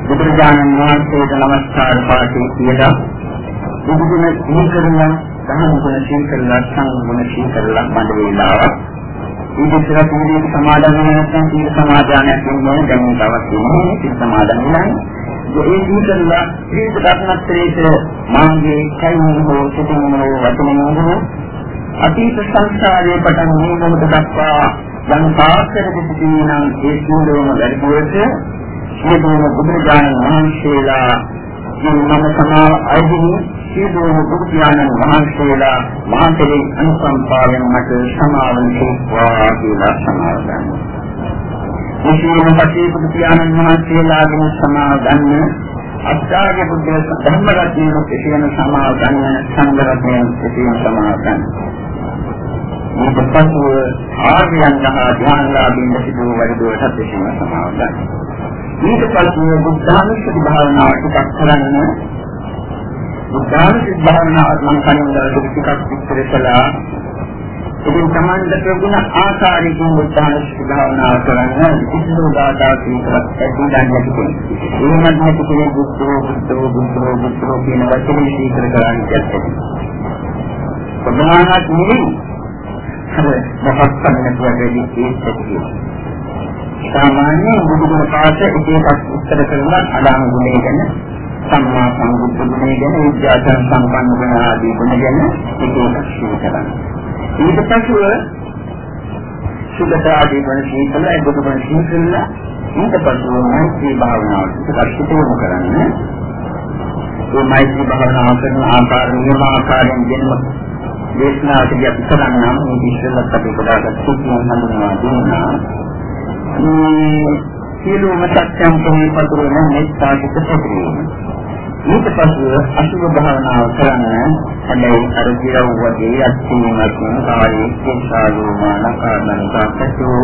බුදුරජාණන් වහන්සේට නමස්කාර පාඨය කියලා බුදුගුණ සීකරලා දහම් ගුණ සීකරලා සංඝ ගුණ සීකරලා මඩ වේලාවක්. ඉතින් ඉතින් සමාදන් වෙන නැත්නම් සීල සමාදානයක් වෙනවා දැන් තවත් තියෙනවා සීල සමාදන් වෙනවා ඒ සීකරලා ශ්‍රී රත්නත්‍රයේට මාගේ කයින් හෝ සිතින් හෝ වචනෙන් හෝ අතීත සංස්කාරයේ පටන් මේ මොහොත දක්වා යම් පාස්කර දෙතිදී නම් ඒ සියලුම වැඩිපුරට සියලුම බුදුරජාණන් වහන්සේලා මම සමාව අයිදී සියලුම බුදු පියාණන් වහන්සේලා මහන්තේ අනුසම්පාදයෙන් මට සමාවන සීවා කියලා සමාව ගන්නවා. මේ සියලුම පටි බුදු පියාණන් වහන්සේලාගෙන් සමාව ගන්න අත්‍යාග බුද්ධ ධර්ම රත්නයේ සිටින සමාව ගන්න සංඝ රත්නයේ සිටින සමාව ගන්න. මේක පසුව ආර්යයන් සහ ධ්‍යානලාභීන් සිදු වැඩිදුරටත් විශ්ීම සමාව ගන්න. ඊට පසුව බුද්ධානුස්සති භාවනාව ටිකක් කරන්න බුද්ධානුස්සති භාවනාව මම කලින් ටිකක් විස්තර කළා. ඉතින් සමාන්තර ප්‍රගුණ ආකාරයෙන් බුද්ධානුස්සති භාවනාව කරන්න කිසිදු දායකයෙක් ඇති ගන්න බැහැ. එහෙමත් නැති කෙනෙක් බුද්ධෝ බුද්ධෝ බුද්ධෝ බුද්ධෝ කියන වචනේ සීකර කරන්නේ නැහැ. ප්‍රධානත් නෙවෙයි අර මොකක් කරන්නට වැඩි ඒකයි. සාමාන්‍ය බුදුගුණ පාඩ එක එකක් උත්තර කරලා අදාන ගුණය ගැන සම්මා සම්බුද්ධ ගුණය ගැන විද්‍යාචර සම්පන්න ගුණ ආදී ගුණ ගැන එක එකක් ශීල කරනවා. ඊට පස්ව සුගත ආදී ගුණ ශීල කරලා බුදු ගුණ ශීල කරලා ඊට පස්ව මෛත්‍රී භාවනාවට පරිශීලනය කරන්නේ. මේ මෛත්‍රී භාවනාව කරන ආකාර නියම ආකාරයෙන් දෙන්න දේශනාවකදී අපි කරන්නම් මේ විශ්ලේෂණත් අපි පොඩ්ඩක් සුද්ධියෙන් හඳුන්වා දුන්නා. මේ සියලුම සත්‍යම් කොහේ පතුරන මෙත්තාසිත පතුරවීම. ඊට පස්ව අසුභ භාවනාව කරන්න හැබැයි අර දිරව වගේ අත්දීමක් කායේ කේශාලෝමාන කාරණාකටෝ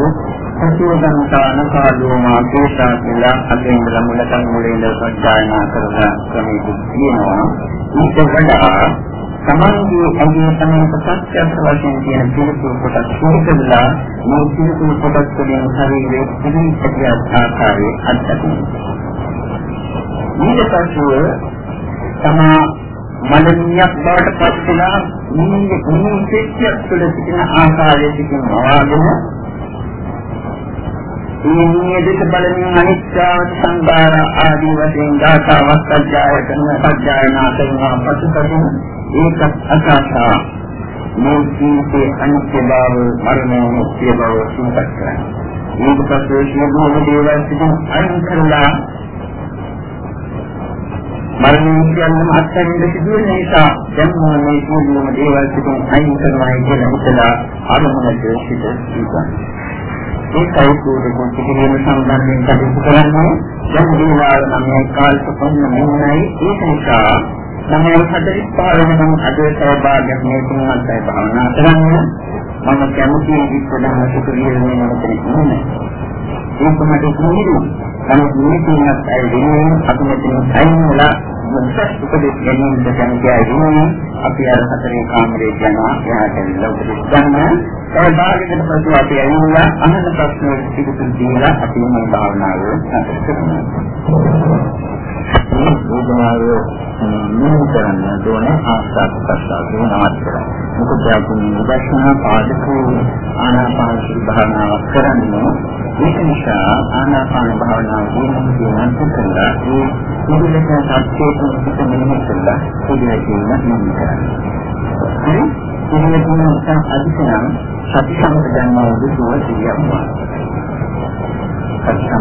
සතියදන්තාන කාලෝමා කේශා කියලා අපේ ඉඳලා මුලකන් මුලින් ඉඳලා සත්‍යයනා කරන ක්‍රමයක තියෙනවා. ඊට වඩා තමන්ගේ අගේ තමයි ප්‍රත්‍යක්ෂ වශයෙන් කියන පිළිතුරු කොටස් හොරකලා මේ පිළිතුරු කොටස් වලින් ශරීරයේ පිළිපැදිය ආකාරයේ අත්දැකීම. ඊට පස්ව තමා මනමියක් බවට පත් වෙනා නිමිති නිමිතියක් තුළ සිටින ආකාරයේ සිටින ආවගෙන මේ නියදිත බලමින් අනිත්‍යව සංගාර ආදී වශයෙන් ධාතාවක් අධ්‍යාය කරන සත්‍යයනා කරනවා පසුතකින් ඒකත් අසාසා මේ ජීවිතයේ අනිත්‍ය බව මරණය මුක්තිය බව සිතක් කරන්නේ. මේක පස්සේ සියලුම දේවල් සිටින් අයින් කරලා මරණය කියන්නම අත්හැරින්න සිදුවෙන නිසා දැන් මේ සියලුම දේවල් සිටින් අයින් කරනවා කියන හිතලා අරමුණට සිට සිටිනවා. ඒකයි පොඩි කුංචි කිරීම සම්බන්ධයෙන් කටයුතු කරන්නේ. දැන් දීවාල නම් මේ කාලක පොන්න මෙන්නයි ඒක නිසා මම හතරක් පහළ වෙන අද සෞභාග්‍යයක් මේ තුන්වන්තයි භාවනා කරන්නේ. මම කැමති විස්තරම සුඛ විහරණය කරන්න ඉන්නේ. ඒක මට කිහිදු. නමුත් මේ තුනක් අය වෙනුවෙන් අපි මෙතන අයින් වෙලා මොකක්ද උපදෙස් ගැනීමට කැමති අය වෙනුවෙන් අපි අර හතරේ කාමරේ යනවා එයාට උපදෙස් ගන්න. ඒ භාගයකට පසු අපි ඇවිල්ලා අහන ප්‍රශ්න වලට පිළිතුරු දීලා අපි මේ භාවනාව නතර කරනවා. මේ භාවනාව නිම කරන්න ඕනේ ආස්වාද ප්‍රසආරේ නවත්තලා. මොකද අපි විදර්ශනා පාදක ආනාපාන භාවනාවක් කරන්නේ ඒක නිසා ආනාපාන භාවනාව දිනන දිනන කරලා ඒ සිදුලක සත්‍යයෙන් පිට මෙහෙම කළා සිදුවෙන්න නිම කරන්නේ. හරි? ඉන්නේ තුන අධිකරණ සති සම්පදන්නා වූ සුව සියම්වා.